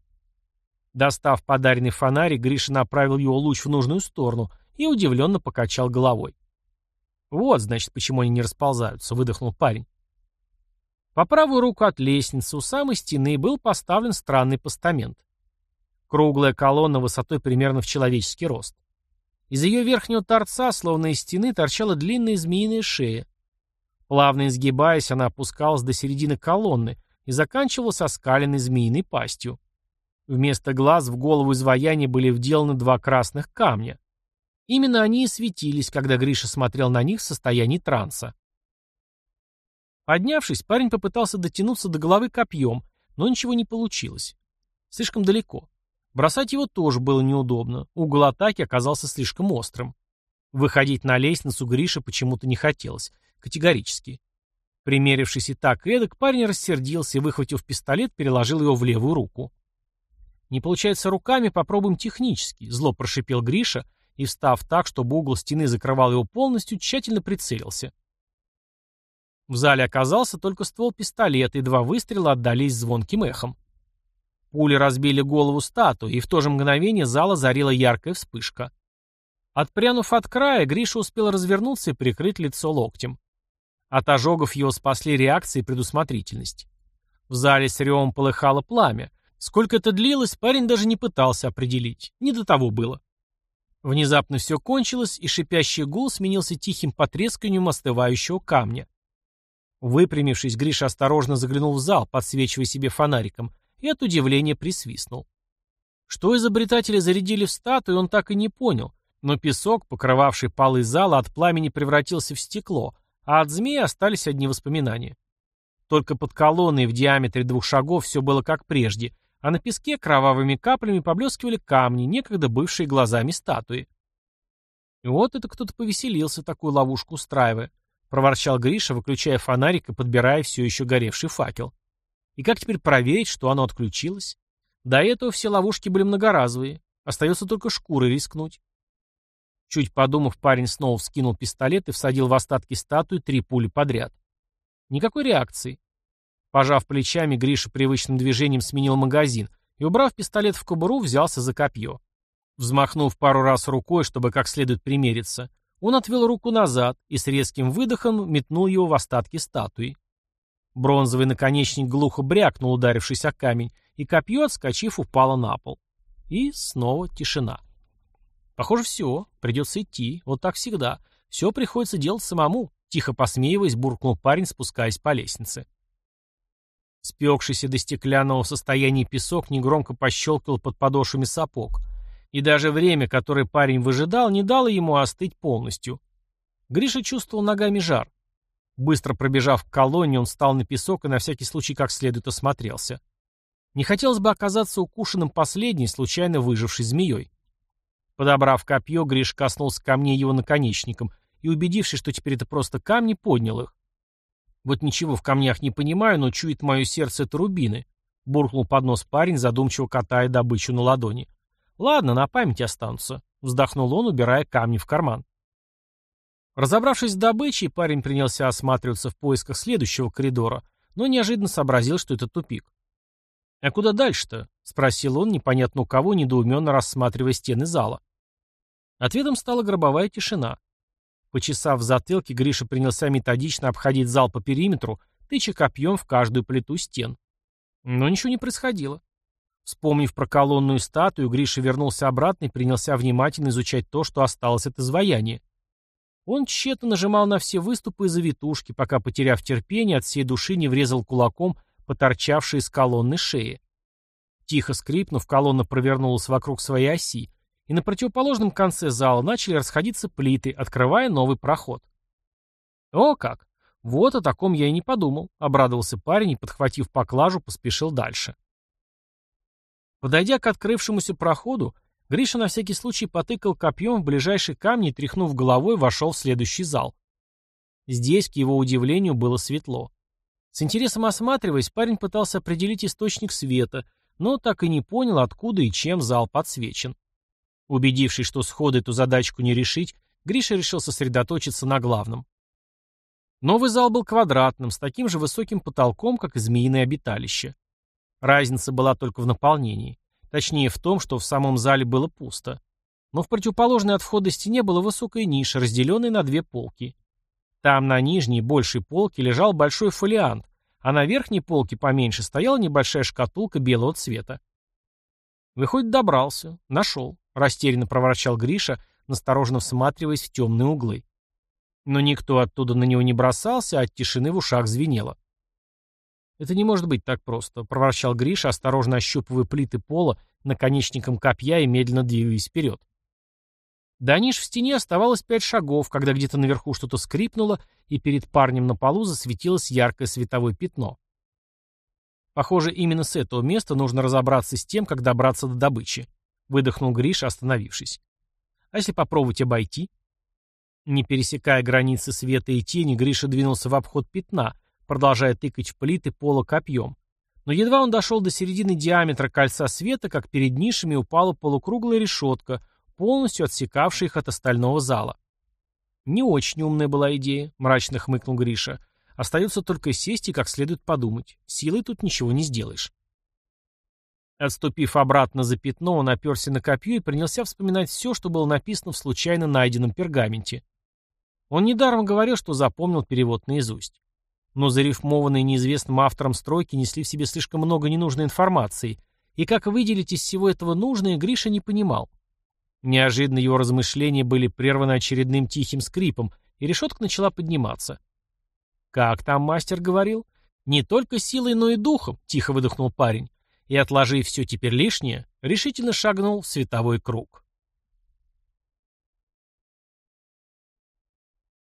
Достав подаренный фонарик, Гриша направил его луч в нужную сторону и удивленно покачал головой. «Вот, значит, почему они не расползаются», — выдохнул парень. По правую руку от лестницы у самой стены был поставлен странный постамент. Круглая колонна высотой примерно в человеческий рост. Из ее верхнего торца, словно из стены, торчала длинная змеиная шея. Плавно изгибаясь, она опускалась до середины колонны и заканчивалась оскаленной змеиной пастью. Вместо глаз в голову изваяния были вделаны два красных камня. Именно они и светились, когда Гриша смотрел на них в состоянии транса. Поднявшись, парень попытался дотянуться до головы копьем, но ничего не получилось. Слишком далеко. Бросать его тоже было неудобно, угол атаки оказался слишком острым. Выходить на лестницу Грише почему-то не хотелось. Категорически. Примерившись и так и эдак, парень рассердился и, выхватив пистолет, переложил его в левую руку. «Не получается руками, попробуем технически», — зло прошипел Гриша и, встав так, чтобы угол стены закрывал его полностью, тщательно прицелился. В зале оказался только ствол пистолета, и два выстрела отдались звонким эхом. Пули разбили голову статуи, и в то же мгновение зала зарила яркая вспышка. Отпрянув от края, Гриша успел развернуться и прикрыть лицо локтем. От ожогов его спасли реакции и предусмотрительность. В зале с ревом полыхало пламя. Сколько это длилось, парень даже не пытался определить. Не до того было. Внезапно все кончилось, и шипящий гул сменился тихим потрескиванием остывающего камня. Выпрямившись, Гриша осторожно заглянул в зал, подсвечивая себе фонариком, и от удивления присвистнул. Что изобретатели зарядили в статую, он так и не понял, но песок, покрывавший полы зала, от пламени превратился в стекло, а от змеи остались одни воспоминания. Только под колонной в диаметре двух шагов все было как прежде, а на песке кровавыми каплями поблескивали камни, некогда бывшие глазами статуи. И вот это кто-то повеселился, такую ловушку устраивая, проворчал Гриша, выключая фонарик и подбирая все еще горевший факел. И как теперь проверить, что оно отключилось? До этого все ловушки были многоразовые. Остается только шкуры рискнуть. Чуть подумав, парень снова вскинул пистолет и всадил в остатки статуи три пули подряд. Никакой реакции. Пожав плечами, Гриша привычным движением сменил магазин и, убрав пистолет в кобуру, взялся за копье. Взмахнув пару раз рукой, чтобы как следует примериться, он отвел руку назад и с резким выдохом метнул его в остатки статуи. Бронзовый наконечник глухо брякнул, ударившись о камень, и копье, отскочив, упало на пол. И снова тишина. Похоже, все. Придется идти. Вот так всегда. Все приходится делать самому. Тихо посмеиваясь, буркнул парень, спускаясь по лестнице. Спекшийся до стеклянного состояния песок негромко пощелкал под подошвами сапог. И даже время, которое парень выжидал, не дало ему остыть полностью. Гриша чувствовал ногами жар. Быстро пробежав к колонне, он встал на песок и на всякий случай как следует осмотрелся. Не хотелось бы оказаться укушенным последней, случайно выжившей змеей. Подобрав копье, Гриш коснулся камней его наконечником и, убедившись, что теперь это просто камни, поднял их. «Вот ничего в камнях не понимаю, но чует мое сердце это рубины», — буркнул под нос парень, задумчиво катая добычу на ладони. «Ладно, на память останутся», — вздохнул он, убирая камни в карман. Разобравшись с добычей, парень принялся осматриваться в поисках следующего коридора, но неожиданно сообразил, что это тупик. «А куда дальше-то?» — спросил он, непонятно у кого, недоуменно рассматривая стены зала. Ответом стала гробовая тишина. Почесав в затылке, Гриша принялся методично обходить зал по периметру, тыча копьем в каждую плиту стен. Но ничего не происходило. Вспомнив про колонную статую, Гриша вернулся обратно и принялся внимательно изучать то, что осталось от изваяния. Он тщетно нажимал на все выступы и завитушки, пока, потеряв терпение, от всей души не врезал кулаком по торчавшей из колонны шеи. Тихо скрипнув, колонна провернулась вокруг своей оси, и на противоположном конце зала начали расходиться плиты, открывая новый проход. «О как! Вот о таком я и не подумал», — обрадовался парень и, подхватив поклажу, поспешил дальше. Подойдя к открывшемуся проходу, Гриша на всякий случай потыкал копьем в ближайший камень и, тряхнув головой, вошел в следующий зал. Здесь, к его удивлению, было светло. С интересом осматриваясь, парень пытался определить источник света, но так и не понял, откуда и чем зал подсвечен. Убедившись, что сходу эту задачку не решить, Гриша решил сосредоточиться на главном. Новый зал был квадратным, с таким же высоким потолком, как и змеиное обиталище. Разница была только в наполнении. Точнее в том, что в самом зале было пусто. Но в противоположной от входа стене была высокая ниша, разделенная на две полки. Там на нижней, большей полке лежал большой фолиант, а на верхней полке поменьше стояла небольшая шкатулка белого цвета. Выходит, добрался, нашел. Растерянно проворчал Гриша, настороженно всматриваясь в темные углы. Но никто оттуда на него не бросался, а от тишины в ушах звенело. «Это не может быть так просто», — проворчал Гриша, осторожно ощупывая плиты пола наконечником копья и медленно двигаясь вперед. До ниш в стене оставалось пять шагов, когда где-то наверху что-то скрипнуло, и перед парнем на полу засветилось яркое световое пятно. Похоже, именно с этого места нужно разобраться с тем, как добраться до добычи. Выдохнул Гриша, остановившись. А если попробовать обойти? Не пересекая границы света и тени, Гриша двинулся в обход пятна, продолжая тыкать в плиты пола копьем. Но едва он дошел до середины диаметра кольца света, как перед нишами упала полукруглая решетка, полностью отсекавшая их от остального зала. «Не очень умная была идея», — мрачно хмыкнул Гриша. «Остается только сесть и как следует подумать. Силой тут ничего не сделаешь». Отступив обратно за пятно, он оперся на копье и принялся вспоминать все, что было написано в случайно найденном пергаменте. Он недаром говорил, что запомнил перевод наизусть. Но зарифмованные неизвестным автором строки несли в себе слишком много ненужной информации, и как выделить из всего этого нужное, Гриша не понимал. Неожиданно его размышления были прерваны очередным тихим скрипом, и решетка начала подниматься. «Как там мастер говорил? Не только силой, но и духом», — тихо выдохнул парень и, отложив все теперь лишнее, решительно шагнул в световой круг.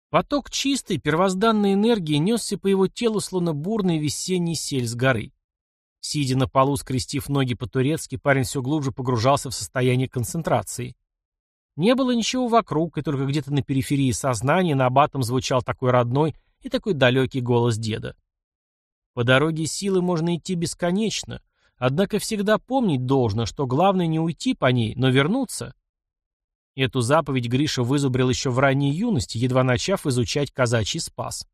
Поток чистой, первозданной энергии несся по его телу, словно бурный весенний сель с горы. Сидя на полу, скрестив ноги по-турецки, парень все глубже погружался в состояние концентрации. Не было ничего вокруг, и только где-то на периферии сознания на батом звучал такой родной и такой далекий голос деда. По дороге силы можно идти бесконечно, Однако всегда помнить должно, что главное не уйти по ней, но вернуться. Эту заповедь Гриша вызубрил еще в ранней юности, едва начав изучать казачий спас.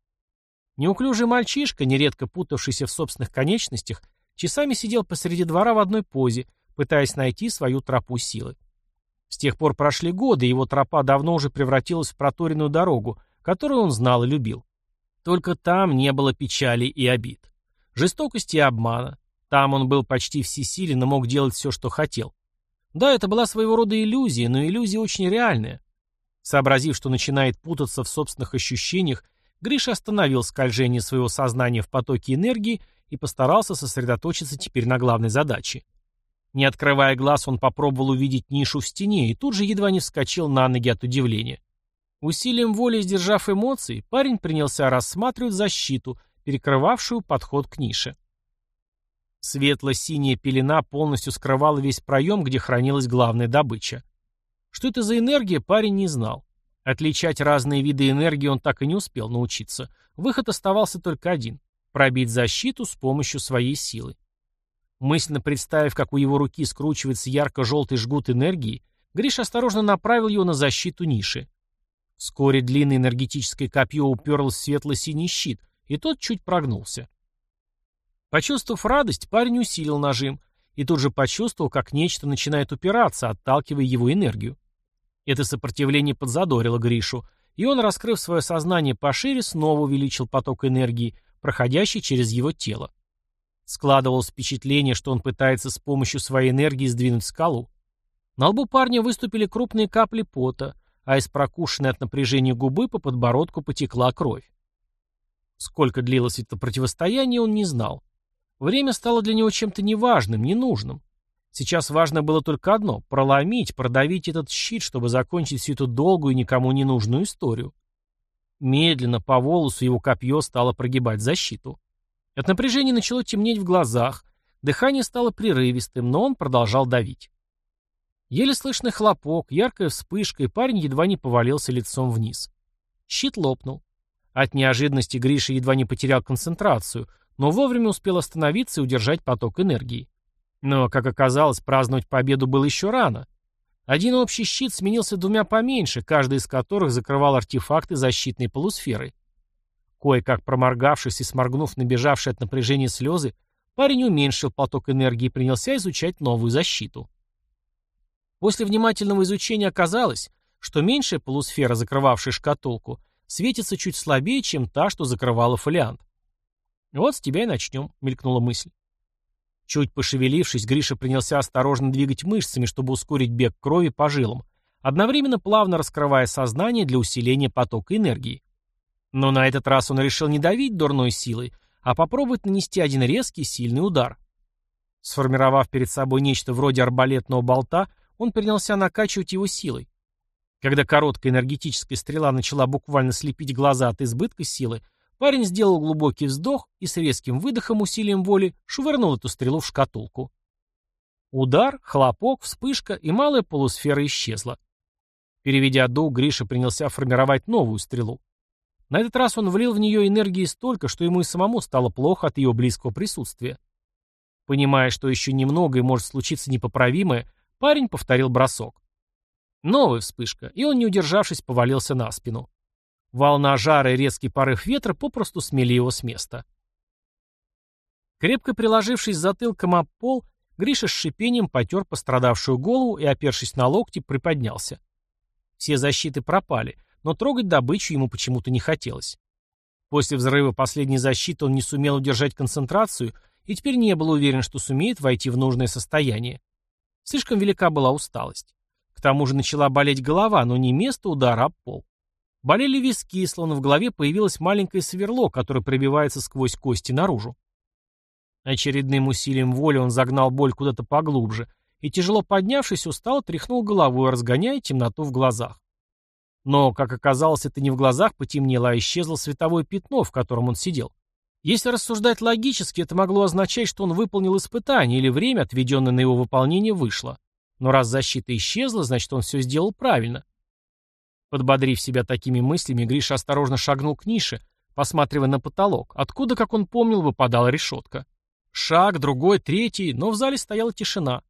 Неуклюжий мальчишка, нередко путавшийся в собственных конечностях, часами сидел посреди двора в одной позе, пытаясь найти свою тропу силы. С тех пор прошли годы, его тропа давно уже превратилась в проторенную дорогу, которую он знал и любил. Только там не было печали и обид. Жестокости и обмана, там он был почти всесилен и мог делать все, что хотел. Да, это была своего рода иллюзия, но иллюзия очень реальная. Сообразив, что начинает путаться в собственных ощущениях, Гриша остановил скольжение своего сознания в потоке энергии и постарался сосредоточиться теперь на главной задаче. Не открывая глаз, он попробовал увидеть нишу в стене и тут же едва не вскочил на ноги от удивления. Усилием воли сдержав эмоции, парень принялся рассматривать защиту, перекрывавшую подход к нише. Светло-синяя пелена полностью скрывала весь проем, где хранилась главная добыча. Что это за энергия, парень не знал. Отличать разные виды энергии он так и не успел научиться. Выход оставался только один – пробить защиту с помощью своей силы. Мысленно представив, как у его руки скручивается ярко-желтый жгут энергии, Гриш осторожно направил его на защиту ниши. Вскоре длинное энергетическое копье уперлось в светло-синий щит, и тот чуть прогнулся. Почувствовав радость, парень усилил нажим и тут же почувствовал, как нечто начинает упираться, отталкивая его энергию. Это сопротивление подзадорило Гришу, и он, раскрыв свое сознание пошире, снова увеличил поток энергии, проходящий через его тело. Складывалось впечатление, что он пытается с помощью своей энергии сдвинуть скалу. На лбу парня выступили крупные капли пота, а из прокушенной от напряжения губы по подбородку потекла кровь. Сколько длилось это противостояние, он не знал. Время стало для него чем-то неважным, ненужным. Сейчас важно было только одно — проломить, продавить этот щит, чтобы закончить всю эту долгую и никому не нужную историю. Медленно по волосу его копье стало прогибать защиту. От напряжения начало темнеть в глазах, дыхание стало прерывистым, но он продолжал давить. Еле слышный хлопок, яркая вспышка, и парень едва не повалился лицом вниз. Щит лопнул. От неожиданности Гриша едва не потерял концентрацию, но вовремя успел остановиться и удержать поток энергии. Но, как оказалось, праздновать победу было еще рано. Один общий щит сменился двумя поменьше, каждый из которых закрывал артефакты защитной полусферы. Кое-как проморгавшись и сморгнув набежавшие от напряжения слезы, парень уменьшил поток энергии и принялся изучать новую защиту. После внимательного изучения оказалось, что меньшая полусфера, закрывавшая шкатулку, светится чуть слабее, чем та, что закрывала фолиант. «Вот с тебя и начнем», — мелькнула мысль. Чуть пошевелившись, Гриша принялся осторожно двигать мышцами, чтобы ускорить бег крови по жилам, одновременно плавно раскрывая сознание для усиления потока энергии. Но на этот раз он решил не давить дурной силой, а попробовать нанести один резкий, сильный удар. Сформировав перед собой нечто вроде арбалетного болта, он принялся накачивать его силой. Когда короткая энергетическая стрела начала буквально слепить глаза от избытка силы, Парень сделал глубокий вздох и с резким выдохом усилием воли швырнул эту стрелу в шкатулку. Удар, хлопок, вспышка, и малая полусфера исчезла. Переведя дух, Гриша принялся формировать новую стрелу. На этот раз он влил в нее энергии столько, что ему и самому стало плохо от ее близкого присутствия. Понимая, что еще немного и может случиться непоправимое, парень повторил бросок. Новая вспышка, и он, не удержавшись, повалился на спину. Волна жара и резкий порыв ветра попросту смели его с места. Крепко приложившись затылком об пол, Гриша с шипением потер пострадавшую голову и, опершись на локти, приподнялся. Все защиты пропали, но трогать добычу ему почему-то не хотелось. После взрыва последней защиты он не сумел удержать концентрацию и теперь не был уверен, что сумеет войти в нужное состояние. Слишком велика была усталость. К тому же начала болеть голова, но не место удара, а пол. Болели виски, словно в голове появилось маленькое сверло, которое пробивается сквозь кости наружу. Очередным усилием воли он загнал боль куда-то поглубже и, тяжело поднявшись, устало тряхнул головой, разгоняя темноту в глазах. Но, как оказалось, это не в глазах потемнело, а исчезло световое пятно, в котором он сидел. Если рассуждать логически, это могло означать, что он выполнил испытание или время, отведенное на его выполнение, вышло. Но раз защита исчезла, значит, он все сделал правильно. Подбодрив себя такими мыслями, Гриша осторожно шагнул к нише, посматривая на потолок, откуда, как он помнил, выпадала решетка. Шаг, другой, третий, но в зале стояла тишина.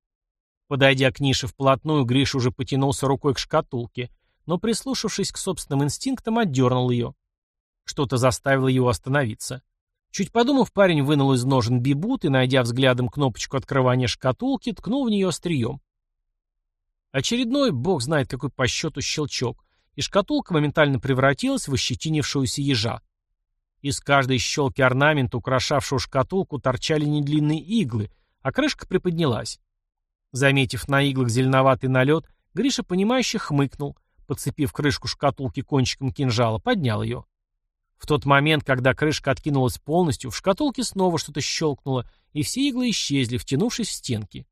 Подойдя к нише вплотную, Гриша уже потянулся рукой к шкатулке, но, прислушавшись к собственным инстинктам, отдернул ее. Что-то заставило его остановиться. Чуть подумав, парень вынул из ножен бибут и, найдя взглядом кнопочку открывания шкатулки, ткнул в нее острием. Очередной, бог знает какой по счету, щелчок, и шкатулка моментально превратилась в ощетинившуюся ежа. Из каждой щелки орнамента, украшавшего шкатулку, торчали недлинные иглы, а крышка приподнялась. Заметив на иглах зеленоватый налет, Гриша, понимающе хмыкнул, подцепив крышку шкатулки кончиком кинжала, поднял ее. В тот момент, когда крышка откинулась полностью, в шкатулке снова что-то щелкнуло, и все иглы исчезли, втянувшись в стенки.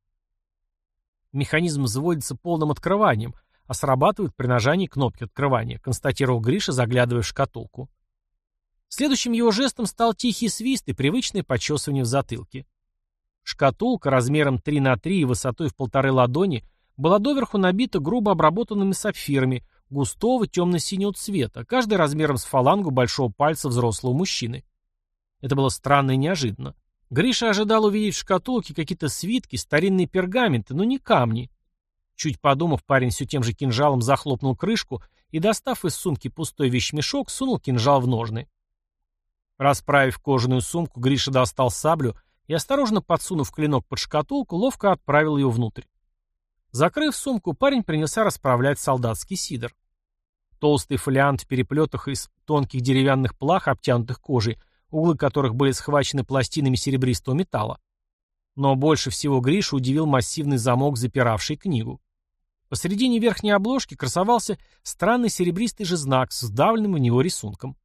Механизм взводится полным открыванием, а срабатывает при нажании кнопки открывания, констатировал Гриша, заглядывая в шкатулку. Следующим его жестом стал тихий свист и привычное почесывание в затылке. Шкатулка размером 3 на 3 и высотой в полторы ладони была доверху набита грубо обработанными сапфирами густого темно-синего цвета, каждый размером с фалангу большого пальца взрослого мужчины. Это было странно и неожиданно. Гриша ожидал увидеть в шкатулке какие-то свитки, старинные пергаменты, но не камни. Чуть подумав, парень все тем же кинжалом захлопнул крышку и, достав из сумки пустой вещмешок, сунул кинжал в ножны. Расправив кожаную сумку, Гриша достал саблю и, осторожно подсунув клинок под шкатулку, ловко отправил ее внутрь. Закрыв сумку, парень принялся расправлять солдатский сидр. Толстый фолиант в переплетах из тонких деревянных плах, обтянутых кожей, углы которых были схвачены пластинами серебристого металла. Но больше всего Гришу удивил массивный замок, запиравший книгу. Посередине верхней обложки красовался странный серебристый же знак с вдавленным в него рисунком.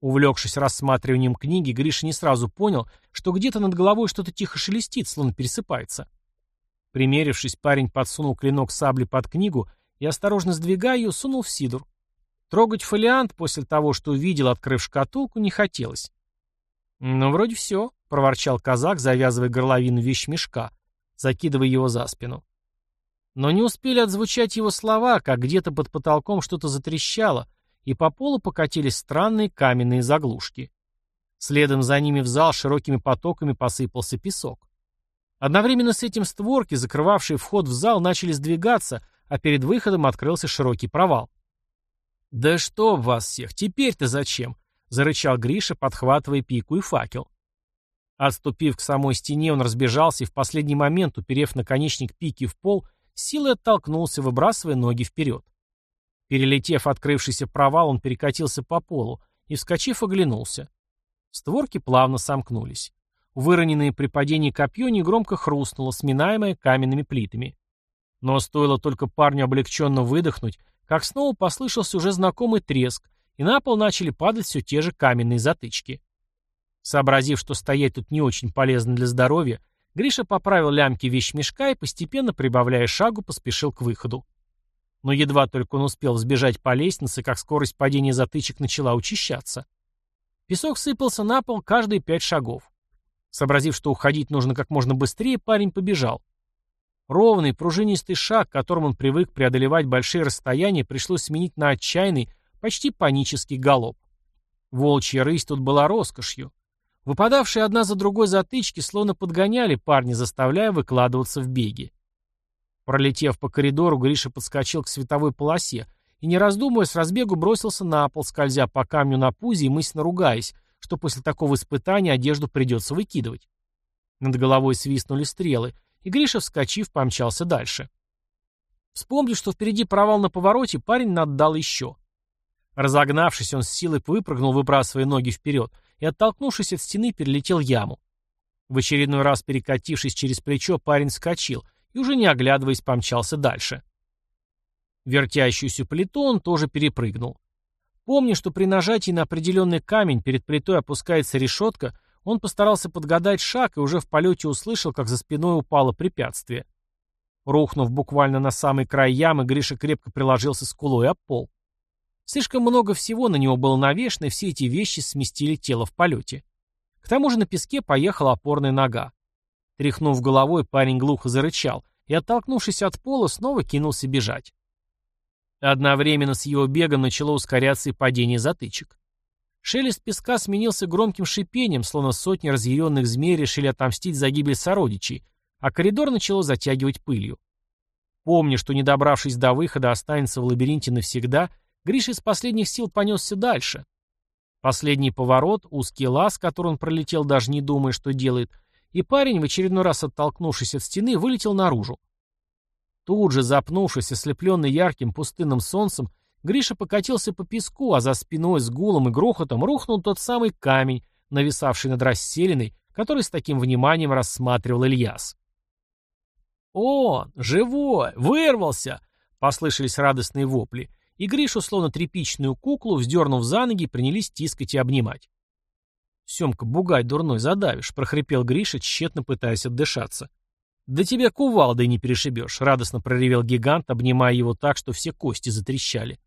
Увлекшись рассматриванием книги, Гриша не сразу понял, что где-то над головой что-то тихо шелестит, словно пересыпается. Примерившись, парень подсунул клинок сабли под книгу и, осторожно сдвигая ее, сунул в сидур. Трогать фолиант после того, что увидел, открыв шкатулку, не хотелось. «Ну, вроде все», — проворчал казак, завязывая горловину вещмешка, закидывая его за спину. Но не успели отзвучать его слова, как где-то под потолком что-то затрещало, и по полу покатились странные каменные заглушки. Следом за ними в зал широкими потоками посыпался песок. Одновременно с этим створки, закрывавшие вход в зал, начали сдвигаться, а перед выходом открылся широкий провал. «Да что в вас всех, теперь-то зачем?» — зарычал Гриша, подхватывая пику и факел. Отступив к самой стене, он разбежался и в последний момент, уперев наконечник пики в пол, силой оттолкнулся, выбрасывая ноги вперед. Перелетев открывшийся провал, он перекатился по полу и, вскочив, оглянулся. Створки плавно сомкнулись. Выроненное при падении копье негромко хрустнуло, сминаемое каменными плитами. Но стоило только парню облегченно выдохнуть, как снова послышался уже знакомый треск, и на пол начали падать все те же каменные затычки. Сообразив, что стоять тут не очень полезно для здоровья, Гриша поправил лямки вещмешка и, постепенно прибавляя шагу, поспешил к выходу. Но едва только он успел взбежать по лестнице, как скорость падения затычек начала учащаться. Песок сыпался на пол каждые пять шагов. Сообразив, что уходить нужно как можно быстрее, парень побежал. Ровный, пружинистый шаг, которым он привык преодолевать большие расстояния, пришлось сменить на отчаянный, почти панический галоп. Волчья рысь тут была роскошью. Выпадавшие одна за другой затычки словно подгоняли парня, заставляя выкладываться в беги. Пролетев по коридору, Гриша подскочил к световой полосе и, не раздумывая, с разбегу бросился на пол, скользя по камню на пузе и мысленно ругаясь, что после такого испытания одежду придется выкидывать. Над головой свистнули стрелы, и Гриша, вскочив, помчался дальше. Вспомнив, что впереди провал на повороте, парень наддал еще. Разогнавшись, он с силой выпрыгнул, выбрасывая ноги вперед, и, оттолкнувшись от стены, перелетел яму. В очередной раз перекатившись через плечо, парень вскочил и, уже не оглядываясь, помчался дальше. Вертящуюся плиту он тоже перепрыгнул. Помня, что при нажатии на определенный камень перед плитой опускается решетка, он постарался подгадать шаг и уже в полете услышал, как за спиной упало препятствие. Рухнув буквально на самый край ямы, Гриша крепко приложился скулой об пол. Слишком много всего на него было навешено, и все эти вещи сместили тело в полете. К тому же на песке поехала опорная нога. Тряхнув головой, парень глухо зарычал и, оттолкнувшись от пола, снова кинулся бежать. Одновременно с его бегом начало ускоряться и падение затычек. Шелест песка сменился громким шипением, словно сотни разъяренных змей решили отомстить за гибель сородичей, а коридор начало затягивать пылью. Помня, что не добравшись до выхода останется в лабиринте навсегда, Гриша из последних сил понесся дальше. Последний поворот, узкий лаз, который он пролетел, даже не думая, что делает, и парень, в очередной раз оттолкнувшись от стены, вылетел наружу. Тут же, запнувшись, ослепленный ярким пустынным солнцем, Гриша покатился по песку, а за спиной с гулом и грохотом рухнул тот самый камень, нависавший над расселенной, который с таким вниманием рассматривал Ильяс. «О, живой! Вырвался!» — послышались радостные вопли, и Гришу, словно тряпичную куклу, вздернув за ноги, принялись тискать и обнимать. «Семка, бугай дурной, задавишь», — прохрипел Гриша, тщетно пытаясь отдышаться. «Да тебя кувалдой не перешибешь», — радостно проревел гигант, обнимая его так, что все кости затрещали.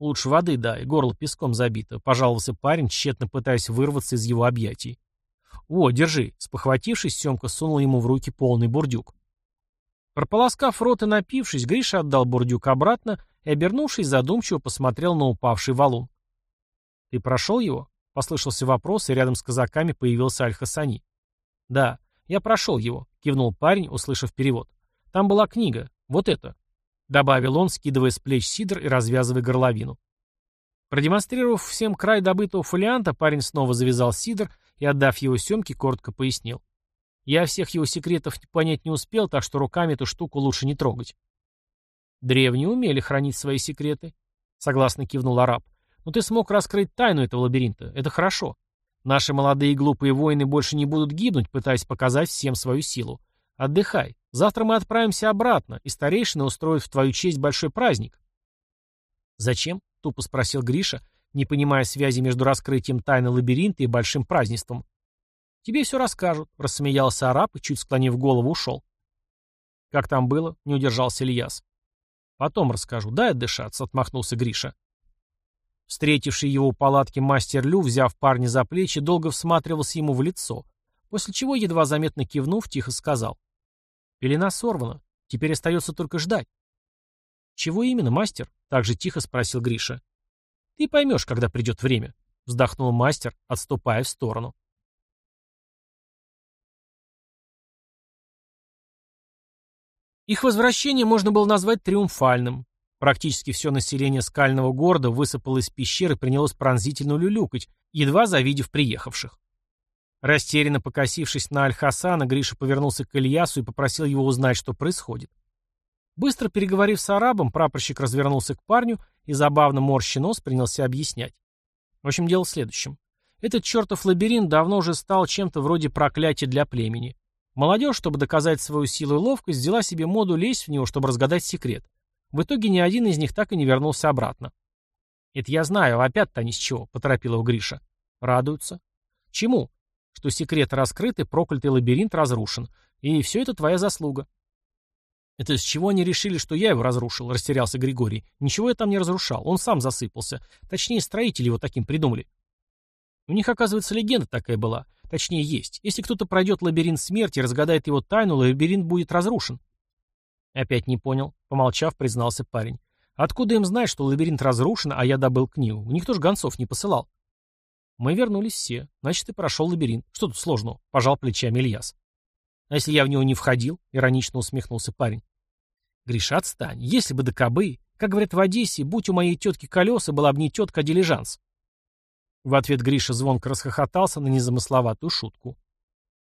«Лучше воды дай, горло песком забито», — пожаловался парень, тщетно пытаясь вырваться из его объятий. «О, держи», — спохватившись, Семка сунул ему в руки полный бурдюк. Прополоскав рот и напившись, Гриша отдал бурдюк обратно и, обернувшись, задумчиво посмотрел на упавший валун. «Ты прошел его?» — послышался вопрос, и рядом с казаками появился Аль-Хасани. «Да, я прошел его», — кивнул парень, услышав перевод. «Там была книга. Вот это», — добавил он, скидывая с плеч сидр и развязывая горловину. Продемонстрировав всем край добытого фолианта, парень снова завязал сидр и, отдав его Семке, коротко пояснил. Я всех его секретов понять не успел, так что руками эту штуку лучше не трогать. Древние умели хранить свои секреты, согласно кивнул араб. Но ты смог раскрыть тайну этого лабиринта. Это хорошо. Наши молодые и глупые воины больше не будут гибнуть, пытаясь показать всем свою силу. Отдыхай. Завтра мы отправимся обратно, и старейшины устроят в твою честь большой праздник. Зачем? Тупо спросил Гриша, не понимая связи между раскрытием тайны лабиринта и большим празднеством. «Тебе все расскажут», — рассмеялся араб и, чуть склонив голову, ушел. «Как там было?» — не удержался Ильяс. «Потом расскажу. Дай отдышаться», — отмахнулся Гриша. Встретивший его у палатки мастер Лю, взяв парня за плечи, долго всматривался ему в лицо, после чего, едва заметно кивнув, тихо сказал. «Пелена сорвана. Теперь остается только ждать». «Чего именно, мастер?» — также тихо спросил Гриша. «Ты поймешь, когда придет время», — вздохнул мастер, отступая в сторону. Их возвращение можно было назвать триумфальным. Практически все население скального города высыпало из пещеры и принялось пронзительно люлюкать, едва завидев приехавших. Растерянно покосившись на Аль-Хасана, Гриша повернулся к Ильясу и попросил его узнать, что происходит. Быстро переговорив с арабом, прапорщик развернулся к парню и, забавно морщи нос, принялся объяснять. В общем, дело в следующем. Этот чертов лабиринт давно уже стал чем-то вроде проклятия для племени. Молодежь, чтобы доказать свою силу и ловкость, взяла себе моду лезть в него, чтобы разгадать секрет. В итоге ни один из них так и не вернулся обратно. «Это я знаю, опять-то ни с чего», — поторопил его Гриша. «Радуются». «Чему?» «Что секрет раскрыт и проклятый лабиринт разрушен. И все это твоя заслуга». «Это с чего они решили, что я его разрушил?» — растерялся Григорий. «Ничего я там не разрушал. Он сам засыпался. Точнее, строители его таким придумали». У них, оказывается, легенда такая была. Точнее, есть. Если кто-то пройдет лабиринт смерти и разгадает его тайну, лабиринт будет разрушен. Опять не понял. Помолчав, признался парень. Откуда им знать, что лабиринт разрушен, а я добыл книгу? Никто ж гонцов не посылал. Мы вернулись все. Значит, ты прошел лабиринт. Что тут сложного? Пожал плечами Ильяс. А если я в него не входил? Иронично усмехнулся парень. Гриша, отстань. Если бы до кобы, как говорят в Одессе, будь у моей тетки колеса, была бы не тетка, а дилижанс. В ответ Гриша звонко расхохотался на незамысловатую шутку.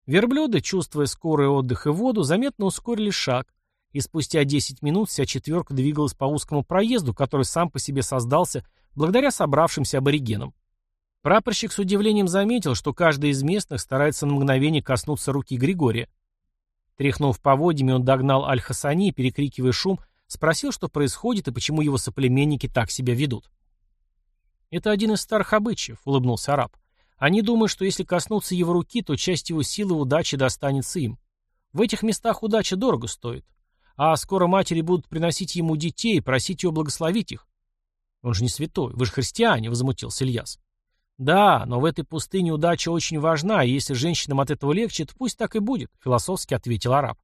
Верблюды, чувствуя скорый отдых и воду, заметно ускорили шаг, и спустя 10 минут вся четверка двигалась по узкому проезду, который сам по себе создался благодаря собравшимся аборигенам. Прапорщик с удивлением заметил, что каждый из местных старается на мгновение коснуться руки Григория. Тряхнув поводьями, он догнал Аль-Хасани перекрикивая шум, спросил, что происходит и почему его соплеменники так себя ведут. «Это один из старых обычаев», — улыбнулся араб. «Они думают, что если коснуться его руки, то часть его силы удачи достанется им. В этих местах удача дорого стоит. А скоро матери будут приносить ему детей просить его благословить их». «Он же не святой, вы же христиане», — возмутился Ильяс. «Да, но в этой пустыне удача очень важна, и если женщинам от этого легче, то пусть так и будет», — философски ответил араб.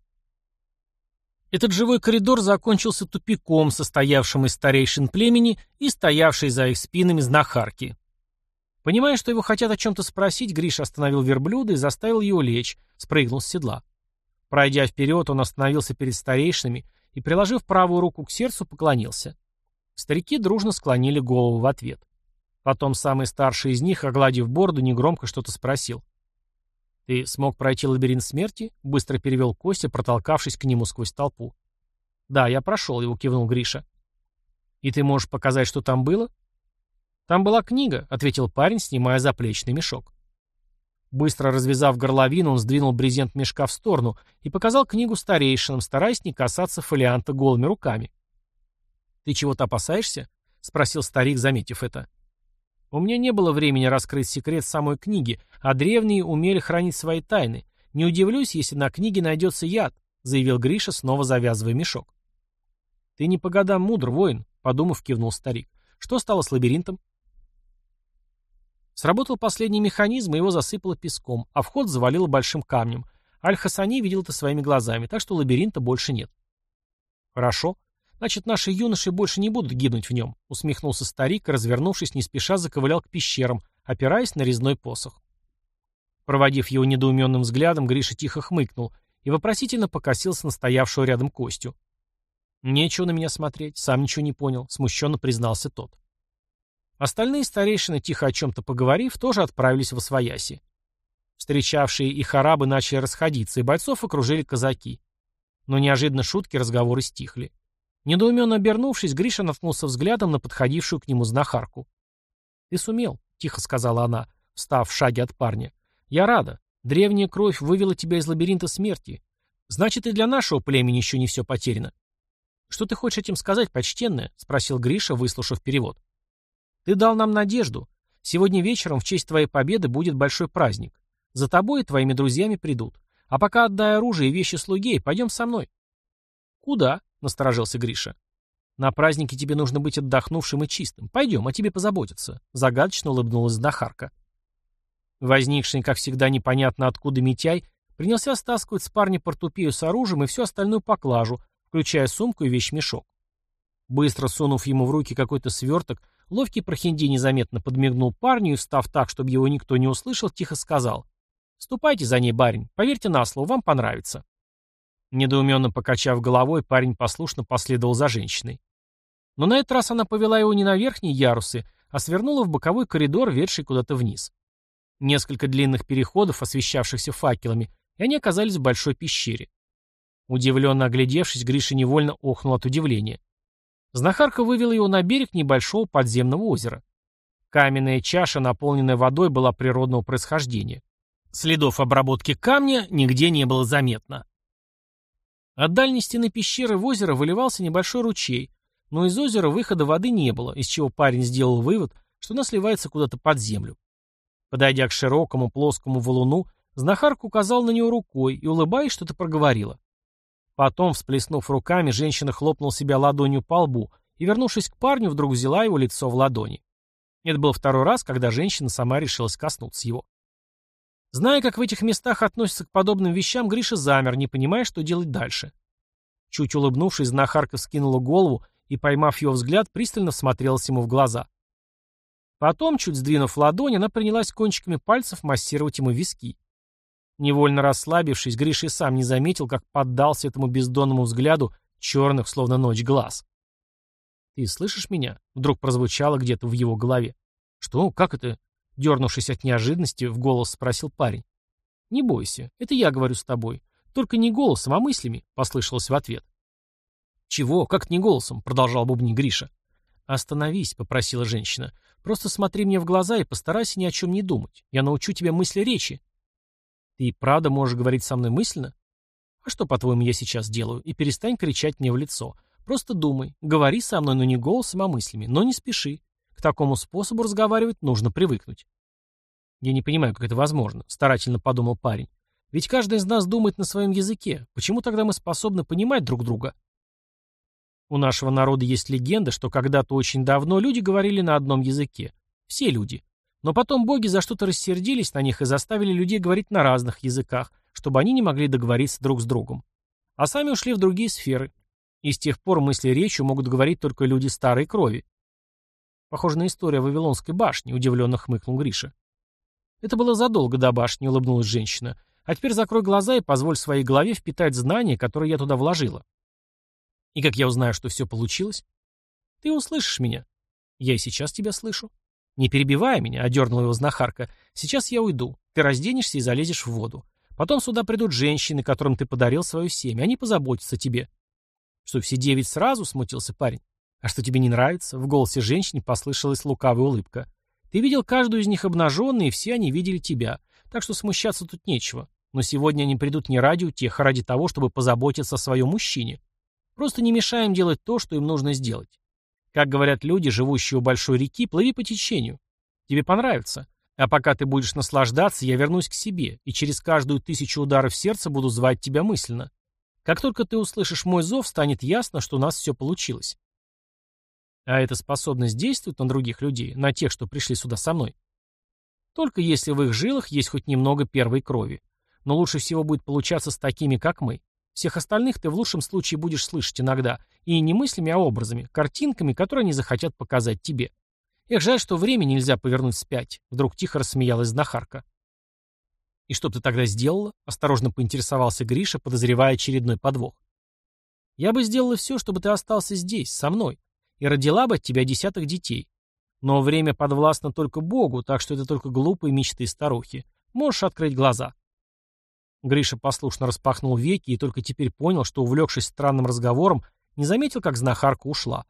Этот живой коридор закончился тупиком, состоявшим из старейшин племени и стоявшей за их спинами знахарки. Понимая, что его хотят о чем-то спросить, Гриша остановил верблюда и заставил его лечь, спрыгнул с седла. Пройдя вперед, он остановился перед старейшинами и, приложив правую руку к сердцу, поклонился. Старики дружно склонили голову в ответ. Потом самый старший из них, огладив бороду, негромко что-то спросил. «Ты смог пройти лабиринт смерти?» — быстро перевел Костя, протолкавшись к нему сквозь толпу. «Да, я прошел его», — кивнул Гриша. «И ты можешь показать, что там было?» «Там была книга», — ответил парень, снимая заплечный мешок. Быстро развязав горловину, он сдвинул брезент мешка в сторону и показал книгу старейшинам, стараясь не касаться фолианта голыми руками. «Ты чего-то опасаешься?» — спросил старик, заметив это. У меня не было времени раскрыть секрет самой книги, а древние умели хранить свои тайны. Не удивлюсь, если на книге найдется яд, заявил Гриша, снова завязывая мешок. Ты не по годам мудр, воин, подумав, кивнул старик. Что стало с лабиринтом? Сработал последний механизм, и его засыпало песком, а вход завалило большим камнем. Аль-Хасани видел это своими глазами, так что лабиринта больше нет. Хорошо. Значит, наши юноши больше не будут гибнуть в нем, усмехнулся старик развернувшись, не спеша заковылял к пещерам, опираясь на резной посох. Проводив его недоуменным взглядом, Гриша тихо хмыкнул и вопросительно покосился на стоявшего рядом Костю. «Нечего на меня смотреть, сам ничего не понял», — смущенно признался тот. Остальные старейшины, тихо о чем-то поговорив, тоже отправились в Освояси. Встречавшие их арабы начали расходиться, и бойцов окружили казаки. Но неожиданно шутки разговоры стихли. Недоуменно обернувшись, Гриша наткнулся взглядом на подходившую к нему знахарку. «Ты сумел», — тихо сказала она, встав в шаге от парня. «Я рада. Древняя кровь вывела тебя из лабиринта смерти. Значит, и для нашего племени еще не все потеряно». «Что ты хочешь этим сказать, почтенная?» — спросил Гриша, выслушав перевод. «Ты дал нам надежду. Сегодня вечером в честь твоей победы будет большой праздник. За тобой и твоими друзьями придут. А пока отдай оружие и вещи слуге и пойдем со мной». «Куда?» — насторожился Гриша. «На празднике тебе нужно быть отдохнувшим и чистым. Пойдем, о тебе позаботятся», — загадочно улыбнулась Знахарка. Возникший, как всегда, непонятно откуда Митяй, принялся стаскивать с парня портупею с оружием и всю остальную поклажу, включая сумку и вещмешок. Быстро сунув ему в руки какой-то сверток, ловкий прохинди незаметно подмигнул парню и, встав так, чтобы его никто не услышал, тихо сказал «Ступайте за ней, барин, поверьте на слово, вам понравится». Недоуменно покачав головой, парень послушно последовал за женщиной. Но на этот раз она повела его не на верхние ярусы, а свернула в боковой коридор, ведший куда-то вниз. Несколько длинных переходов, освещавшихся факелами, и они оказались в большой пещере. Удивленно оглядевшись, Гриша невольно охнул от удивления. Знахарка вывела его на берег небольшого подземного озера. Каменная чаша, наполненная водой, была природного происхождения. Следов обработки камня нигде не было заметно. От дальней стены пещеры в озеро выливался небольшой ручей, но из озера выхода воды не было, из чего парень сделал вывод, что она сливается куда-то под землю. Подойдя к широкому плоскому валуну, знахарка указал на него рукой и, улыбаясь, что-то проговорила. Потом, всплеснув руками, женщина хлопнула себя ладонью по лбу и, вернувшись к парню, вдруг взяла его лицо в ладони. Это был второй раз, когда женщина сама решилась коснуться его. Зная, как в этих местах относятся к подобным вещам, Гриша замер, не понимая, что делать дальше. Чуть улыбнувшись, знахарка скинула голову и, поймав его взгляд, пристально всмотрелась ему в глаза. Потом, чуть сдвинув ладонь, она принялась кончиками пальцев массировать ему виски. Невольно расслабившись, Гриша и сам не заметил, как поддался этому бездонному взгляду черных, словно ночь, глаз. «Ты слышишь меня?» — вдруг прозвучало где-то в его голове. «Что? Как это?» — дернувшись от неожиданности, в голос спросил парень. «Не бойся, это я говорю с тобой. Только не голосом, а мыслями», — послышалось в ответ. «Чего? Как не голосом?» — продолжал бубни Гриша. «Остановись», — попросила женщина. «Просто смотри мне в глаза и постарайся ни о чем не думать. Я научу тебя мысли речи». «Ты правда можешь говорить со мной мысленно?» «А что, по-твоему, я сейчас делаю? И перестань кричать мне в лицо. Просто думай. Говори со мной, но не голосом, а мыслями. Но не спеши. К такому способу разговаривать нужно привыкнуть». «Я не понимаю, как это возможно», — старательно подумал парень. «Ведь каждый из нас думает на своем языке. Почему тогда мы способны понимать друг друга?» У нашего народа есть легенда, что когда-то очень давно люди говорили на одном языке. Все люди. Но потом боги за что-то рассердились на них и заставили людей говорить на разных языках, чтобы они не могли договориться друг с другом. А сами ушли в другие сферы. И с тех пор мысли речью могут говорить только люди старой крови. Похоже на историю Вавилонской башне, удивленно хмыкнул Гриша. Это было задолго до башни, улыбнулась женщина. А теперь закрой глаза и позволь своей голове впитать знания, которые я туда вложила. И как я узнаю, что все получилось? Ты услышишь меня. Я и сейчас тебя слышу. Не перебивай меня, одернула его знахарка. Сейчас я уйду. Ты разденешься и залезешь в воду. Потом сюда придут женщины, которым ты подарил свое семя. Они позаботятся о тебе. Что, все девять сразу? Смутился парень. А что тебе не нравится? В голосе женщины послышалась лукавая улыбка. Ты видел каждую из них обнаженной, и все они видели тебя. Так что смущаться тут нечего. Но сегодня они придут не ради утех, а ради того, чтобы позаботиться о своем мужчине. Просто не мешаем делать то, что им нужно сделать. Как говорят люди, живущие у большой реки, плыви по течению. Тебе понравится. А пока ты будешь наслаждаться, я вернусь к себе, и через каждую тысячу ударов сердца буду звать тебя мысленно. Как только ты услышишь мой зов, станет ясно, что у нас все получилось. А эта способность действует на других людей, на тех, что пришли сюда со мной. Только если в их жилах есть хоть немного первой крови. Но лучше всего будет получаться с такими, как мы. Всех остальных ты в лучшем случае будешь слышать иногда, и не мыслями, а образами, картинками, которые они захотят показать тебе. Эх, жаль, что время нельзя повернуть вспять. Вдруг тихо рассмеялась знахарка. «И что ты тогда сделала?» — осторожно поинтересовался Гриша, подозревая очередной подвох. «Я бы сделала все, чтобы ты остался здесь, со мной, и родила бы от тебя десяток детей. Но время подвластно только Богу, так что это только глупые мечты старухи. Можешь открыть глаза». Гриша послушно распахнул веки и только теперь понял, что, увлекшись странным разговором, не заметил, как знахарка ушла.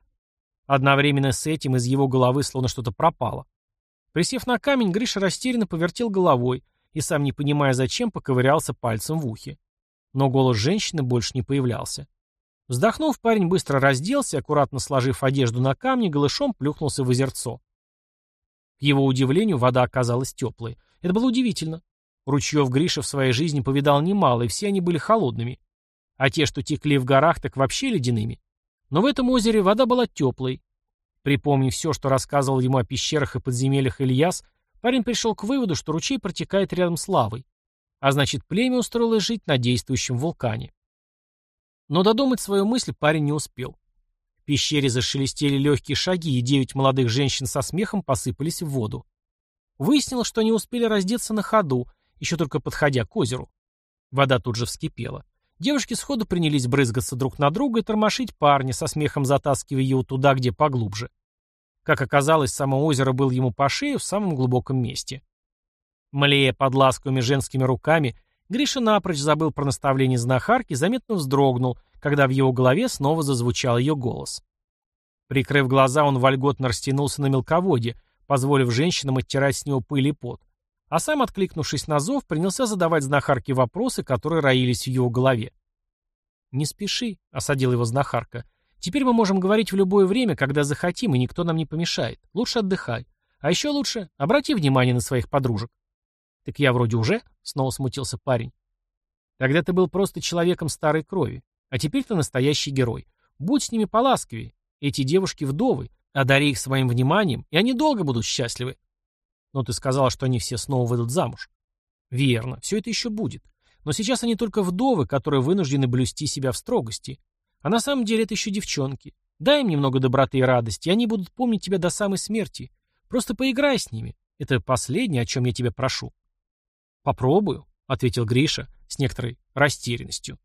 Одновременно с этим из его головы словно что-то пропало. Присев на камень, Гриша растерянно повертел головой и, сам не понимая зачем, поковырялся пальцем в ухе. Но голос женщины больше не появлялся. Вздохнув, парень быстро разделся, аккуратно сложив одежду на камне, голышом плюхнулся в озерцо. К его удивлению, вода оказалась теплой. Это было удивительно. Ручьев Гриша в своей жизни повидал немало, и все они были холодными. А те, что текли в горах, так вообще ледяными. Но в этом озере вода была теплой. Припомнив все, что рассказывал ему о пещерах и подземельях Ильяс, парень пришел к выводу, что ручей протекает рядом с лавой. А значит, племя устроилось жить на действующем вулкане. Но додумать свою мысль парень не успел. В пещере зашелестели легкие шаги, и девять молодых женщин со смехом посыпались в воду. Выяснилось, что они успели раздеться на ходу, еще только подходя к озеру. Вода тут же вскипела. Девушки сходу принялись брызгаться друг на друга и тормошить парня, со смехом затаскивая его туда, где поглубже. Как оказалось, само озеро было ему по шею в самом глубоком месте. Млея под ласковыми женскими руками, Гриша напрочь забыл про наставление знахарки, заметно вздрогнул, когда в его голове снова зазвучал ее голос. Прикрыв глаза, он вольготно растянулся на мелководье, позволив женщинам оттирать с него пыль и пот. А сам, откликнувшись на зов, принялся задавать знахарке вопросы, которые роились в его голове. «Не спеши», — осадила его знахарка. «Теперь мы можем говорить в любое время, когда захотим, и никто нам не помешает. Лучше отдыхай. А еще лучше обрати внимание на своих подружек». «Так я вроде уже?» — снова смутился парень. «Тогда ты был просто человеком старой крови. А теперь ты настоящий герой. Будь с ними поласковее. Эти девушки вдовы. Одари их своим вниманием, и они долго будут счастливы». Но ты сказала, что они все снова выйдут замуж. Верно, все это еще будет. Но сейчас они только вдовы, которые вынуждены блюсти себя в строгости. А на самом деле это еще девчонки. Дай им немного доброты и радости, и они будут помнить тебя до самой смерти. Просто поиграй с ними. Это последнее, о чем я тебя прошу. Попробую, ответил Гриша с некоторой растерянностью.